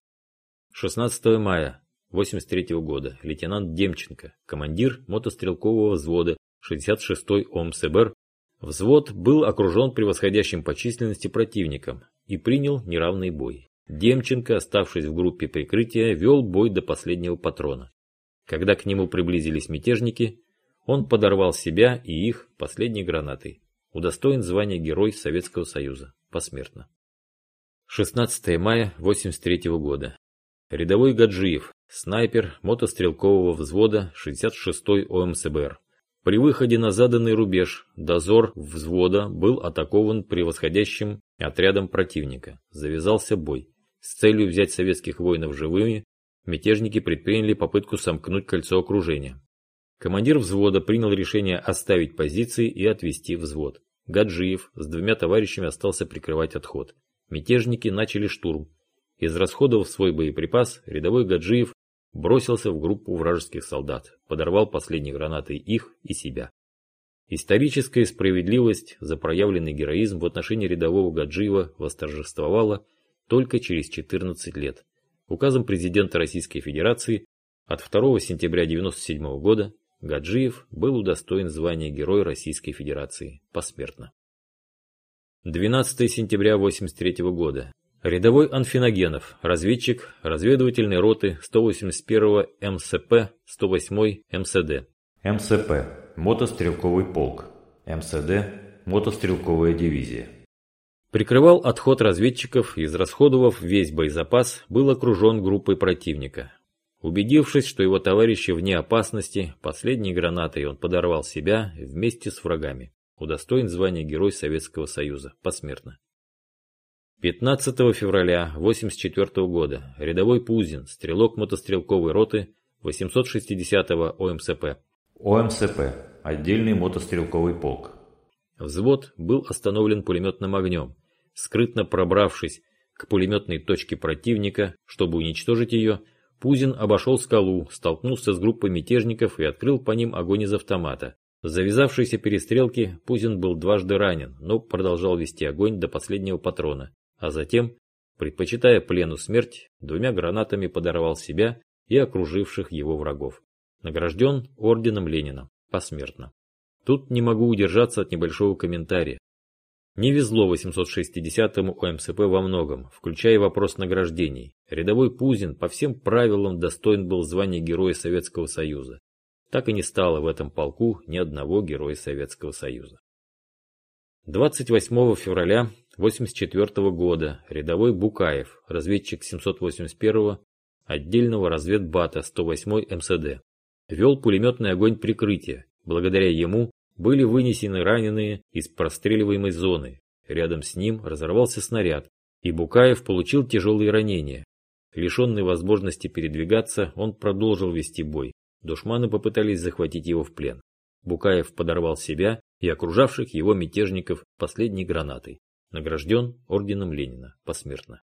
16 мая 83 года лейтенант Демченко, командир мотострелкового взвода 66-й ОМСБР, взвод был окружен превосходящим по численности противником и принял неравный бой. Демченко, оставшись в группе прикрытия, вел бой до последнего патрона. Когда к нему приблизились мятежники, он подорвал себя и их последней гранатой удостоен звания Герой Советского Союза посмертно. 16 мая 83 года. Рядовой Гаджиев, снайпер мотострелкового взвода 66-й ОМСБР. При выходе на заданный рубеж дозор взвода был атакован превосходящим отрядом противника. Завязался бой. С целью взять советских воинов живыми, мятежники предприняли попытку сомкнуть кольцо окружения. Командир взвода принял решение оставить позиции и отвести взвод. Гаджиев с двумя товарищами остался прикрывать отход. Мятежники начали штурм. Израсходовав свой боеприпас, рядовой Гаджиев бросился в группу вражеских солдат, подорвал последней гранатой их и себя. Историческая справедливость за проявленный героизм в отношении рядового Гаджиева восторжествовала только через 14 лет. Указом президента Российской Федерации от 2 сентября 1997 года Гаджиев был удостоен звания Герой Российской Федерации посмертно. 12 сентября 1983 года. Рядовой Анфиногенов, разведчик разведывательной роты 181 МСП 108 МСД. МСП – мотострелковый полк. МСД – мотострелковая дивизия. Прикрывал отход разведчиков, израсходовав весь боезапас, был окружен группой противника. Убедившись, что его товарищи вне опасности, последней гранатой он подорвал себя вместе с врагами. Удостоен звания Герой Советского Союза. Посмертно. 15 февраля 1984 года рядовой Пузин, стрелок мотострелковой роты 860-го ОМСП. ОМСП. Отдельный мотострелковый полк. Взвод был остановлен пулеметным огнем. Скрытно пробравшись к пулеметной точке противника, чтобы уничтожить ее, Пузин обошел скалу, столкнулся с группой мятежников и открыл по ним огонь из автомата. В завязавшейся перестрелке Пузин был дважды ранен, но продолжал вести огонь до последнего патрона, а затем, предпочитая плену смерть, двумя гранатами подорвал себя и окруживших его врагов. Награжден орденом Ленина, посмертно. Тут не могу удержаться от небольшого комментария. Не везло 860-му ОМСП во многом, включая вопрос награждений. Рядовой Пузин по всем правилам достоин был звания Героя Советского Союза. Так и не стало в этом полку ни одного Героя Советского Союза. 28 февраля 1984 года рядовой Букаев, разведчик 781-го отдельного разведбата 108 МСД, вел пулеметный огонь прикрытия. Благодаря ему были вынесены раненые из простреливаемой зоны. Рядом с ним разорвался снаряд, и Букаев получил тяжелые ранения. Лишенный возможности передвигаться, он продолжил вести бой. Душманы попытались захватить его в плен. Букаев подорвал себя и окружавших его мятежников последней гранатой. Награжден орденом Ленина посмертно.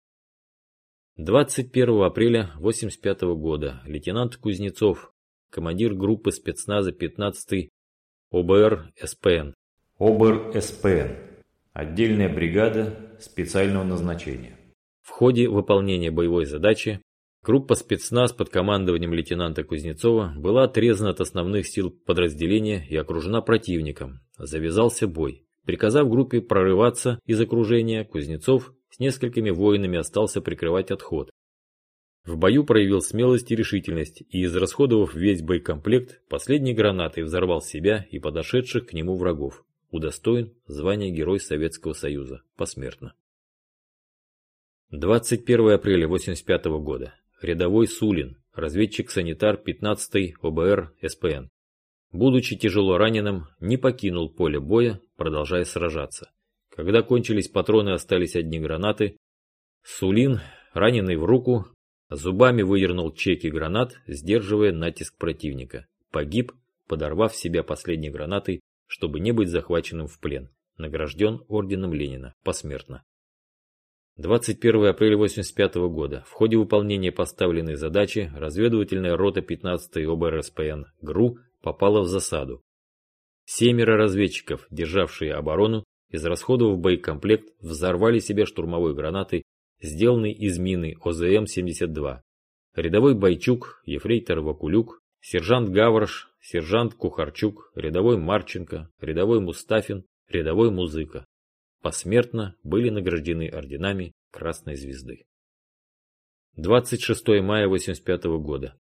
21 апреля 1985 года лейтенант Кузнецов, командир группы спецназа 15 ОБР СПН. ОБР СПН. Отдельная бригада специального назначения. В ходе выполнения боевой задачи группа спецназ под командованием лейтенанта Кузнецова была отрезана от основных сил подразделения и окружена противником. Завязался бой. Приказав группе прорываться из окружения, Кузнецов с несколькими воинами остался прикрывать отход. В бою проявил смелость и решительность и, израсходовав весь боекомплект, последней гранатой взорвал себя и подошедших к нему врагов. Удостоен звания Герой Советского Союза. Посмертно. 21 апреля 1985 года. Рядовой Сулин, разведчик-санитар 15 ОБР СПН. Будучи тяжело раненым, не покинул поле боя, продолжая сражаться. Когда кончились патроны остались одни гранаты, Сулин, раненый в руку, Зубами выдернул чеки гранат, сдерживая натиск противника. Погиб, подорвав себя последней гранатой, чтобы не быть захваченным в плен. Награжден орденом Ленина. Посмертно. 21 апреля 1985 года. В ходе выполнения поставленной задачи разведывательная рота 15-й ОБРСПН ГРУ попала в засаду. Семеро разведчиков, державшие оборону, израсходовав боекомплект, взорвали себе штурмовой гранатой сделанный из мины ОЗМ-72. Рядовой Бойчук, ефрейтор Вакулюк, сержант Гаврош, сержант Кухарчук, рядовой Марченко, рядовой Мустафин, рядовой Музыка. Посмертно были награждены орденами Красной Звезды. 26 мая 1985 года.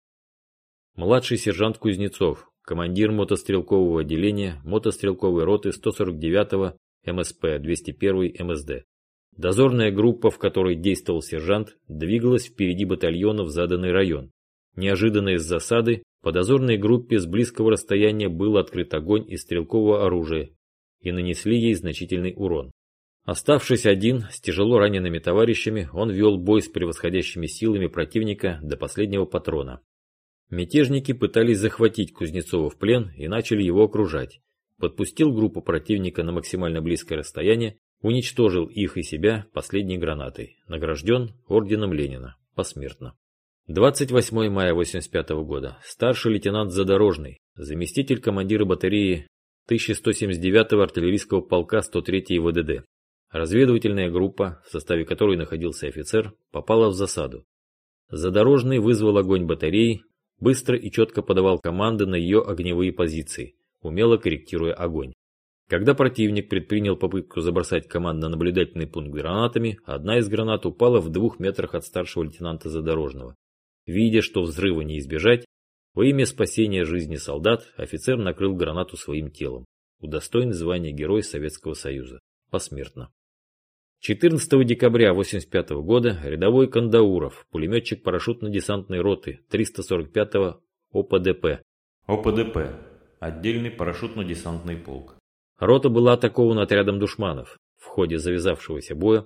Младший сержант Кузнецов, командир мотострелкового отделения мотострелковой роты 149-го МСП 201 МСД. Дозорная группа, в которой действовал сержант, двигалась впереди батальона в заданный район. Неожиданно из засады по дозорной группе с близкого расстояния был открыт огонь из стрелкового оружия и нанесли ей значительный урон. Оставшись один с тяжело ранеными товарищами, он вел бой с превосходящими силами противника до последнего патрона. Мятежники пытались захватить Кузнецова в плен и начали его окружать. Подпустил группу противника на максимально близкое расстояние Уничтожил их и себя последней гранатой. Награжден орденом Ленина. Посмертно. 28 мая 1985 года. Старший лейтенант Задорожный, заместитель командира батареи 1179-го артиллерийского полка 103-й ВДД. Разведывательная группа, в составе которой находился офицер, попала в засаду. Задорожный вызвал огонь батареи, быстро и четко подавал команды на ее огневые позиции, умело корректируя огонь. Когда противник предпринял попытку забросать командно-наблюдательный пункт гранатами, одна из гранат упала в двух метрах от старшего лейтенанта Задорожного. Видя, что взрыва не избежать, во имя спасения жизни солдат офицер накрыл гранату своим телом, удостоен звания Герой Советского Союза, посмертно. 14 декабря 1985 года рядовой Кандауров, пулеметчик парашютно-десантной роты 345-го ОПДП. ОПДП. Отдельный парашютно-десантный полк. Рота была атакована отрядом душманов. В ходе завязавшегося боя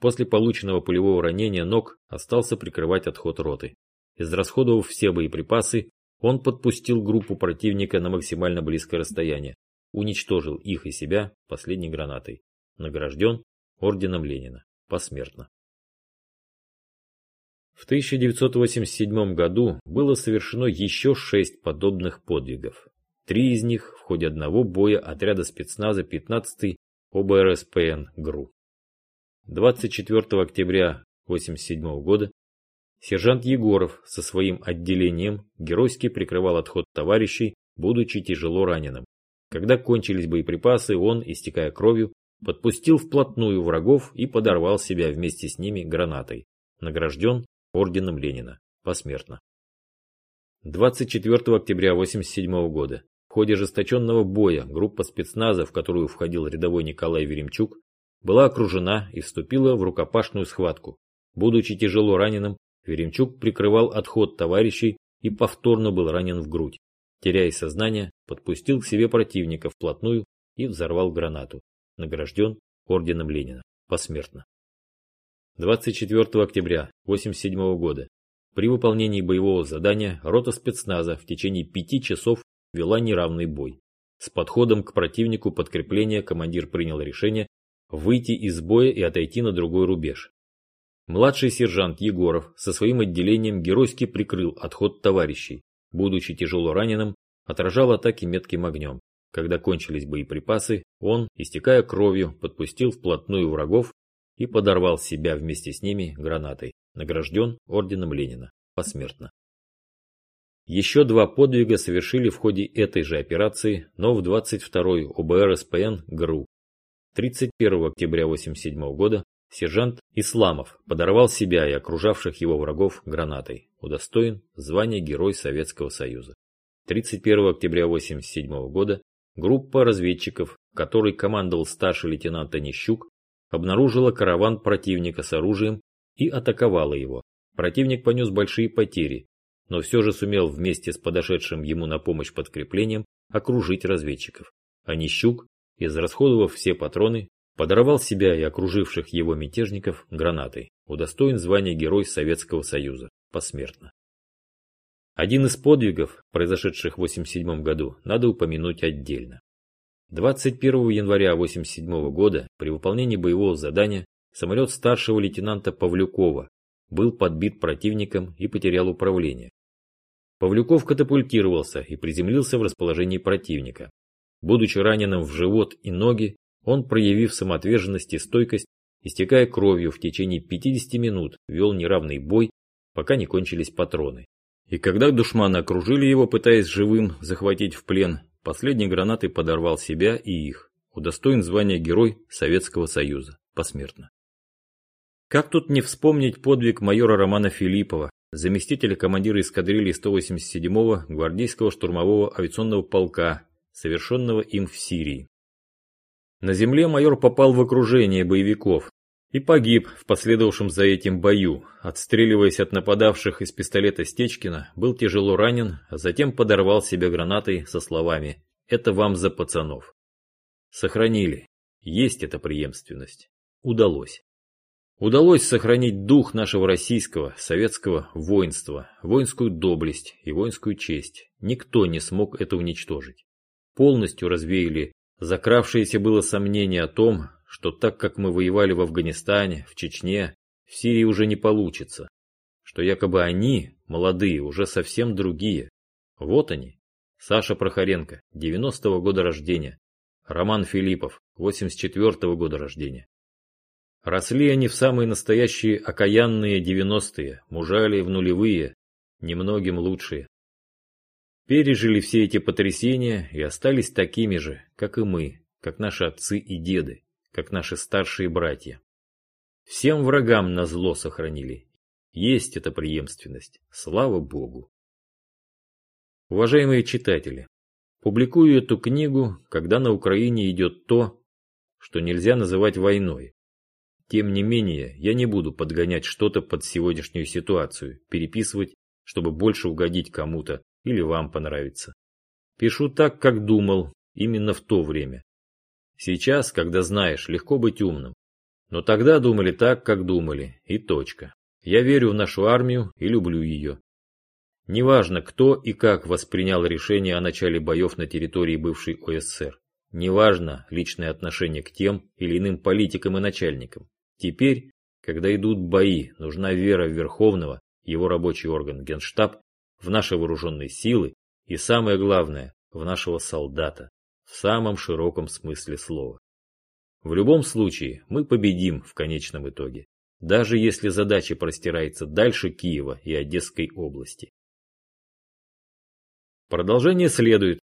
после полученного пулевого ранения ног остался прикрывать отход роты. Израсходовав все боеприпасы, он подпустил группу противника на максимально близкое расстояние, уничтожил их и себя последней гранатой. Награжден орденом Ленина. Посмертно. В 1987 году было совершено еще шесть подобных подвигов. Три из них в ходе одного боя отряда спецназа 15-й ОБРСПН ГРУ. 24 октября 1987 года сержант Егоров со своим отделением геройски прикрывал отход товарищей, будучи тяжело раненым. Когда кончились боеприпасы, он, истекая кровью, подпустил вплотную врагов и подорвал себя вместе с ними гранатой. Награжден орденом Ленина. Посмертно. 24 октября 1987 года. Ходе ожесточенного боя группа спецназа, в которую входил рядовой Николай Веремчук, была окружена и вступила в рукопашную схватку. Будучи тяжело раненым, Веремчук прикрывал отход товарищей и повторно был ранен в грудь. Теряя сознание, подпустил к себе противника вплотную и взорвал гранату. Награжден орденом Ленина. Посмертно. 24 октября 1987 года. При выполнении боевого задания рота спецназа в течение пяти часов вела неравный бой. С подходом к противнику подкрепления командир принял решение выйти из боя и отойти на другой рубеж. Младший сержант Егоров со своим отделением геройски прикрыл отход товарищей. Будучи тяжело раненым, отражал атаки метким огнем. Когда кончились боеприпасы, он, истекая кровью, подпустил вплотную врагов и подорвал себя вместе с ними гранатой, награжден орденом Ленина, посмертно. Еще два подвига совершили в ходе этой же операции, но в 22-й ОБР СПН ГРУ. 31 октября 1987 года сержант Исламов подорвал себя и окружавших его врагов гранатой, удостоен звания Герой Советского Союза. 31 октября 1987 года группа разведчиков, которой командовал старший лейтенант Онищук, обнаружила караван противника с оружием и атаковала его. Противник понес большие потери, но все же сумел вместе с подошедшим ему на помощь подкреплением окружить разведчиков. Онищук, израсходовав все патроны, подорвал себя и окруживших его мятежников гранатой, удостоен звания Герой Советского Союза, посмертно. Один из подвигов, произошедших в 1987 году, надо упомянуть отдельно. 21 января 1987 года при выполнении боевого задания самолет старшего лейтенанта Павлюкова был подбит противником и потерял управление. Павлюков катапультировался и приземлился в расположении противника. Будучи раненым в живот и ноги, он, проявив самоотверженность и стойкость, истекая кровью в течение 50 минут, вел неравный бой, пока не кончились патроны. И когда душманы окружили его, пытаясь живым захватить в плен, Последней гранатой подорвал себя и их, удостоен звания Герой Советского Союза, посмертно. Как тут не вспомнить подвиг майора Романа Филиппова, заместителя командира эскадрильи 187-го гвардейского штурмового авиационного полка, совершенного им в Сирии. На земле майор попал в окружение боевиков и погиб в последовавшем за этим бою, отстреливаясь от нападавших из пистолета Стечкина, был тяжело ранен, а затем подорвал себя гранатой со словами «Это вам за пацанов». Сохранили. Есть эта преемственность. Удалось. Удалось сохранить дух нашего российского, советского воинства, воинскую доблесть и воинскую честь. Никто не смог это уничтожить. Полностью развеяли закравшееся было сомнение о том, что так как мы воевали в Афганистане, в Чечне, в Сирии уже не получится. Что якобы они, молодые, уже совсем другие. Вот они. Саша Прохоренко, 90-го года рождения. Роман Филиппов, 84-го года рождения. Росли они в самые настоящие окаянные 90-е, мужали в нулевые, немногим лучшие. Пережили все эти потрясения и остались такими же, как и мы, как наши отцы и деды как наши старшие братья. Всем врагам на зло сохранили. Есть эта преемственность. Слава Богу. Уважаемые читатели, публикую эту книгу, когда на Украине идет то, что нельзя называть войной. Тем не менее, я не буду подгонять что-то под сегодняшнюю ситуацию, переписывать, чтобы больше угодить кому-то или вам понравится. Пишу так, как думал, именно в то время. Сейчас, когда знаешь, легко быть умным. Но тогда думали так, как думали, и точка. Я верю в нашу армию и люблю ее. Неважно, кто и как воспринял решение о начале боев на территории бывшей ОССР. Неважно личное отношение к тем или иным политикам и начальникам. Теперь, когда идут бои, нужна вера Верховного, его рабочий орган Генштаб, в наши вооруженные силы и, самое главное, в нашего солдата, в самом широком смысле слова. В любом случае, мы победим в конечном итоге, даже если задача простирается дальше Киева и Одесской области. Продолжение следует.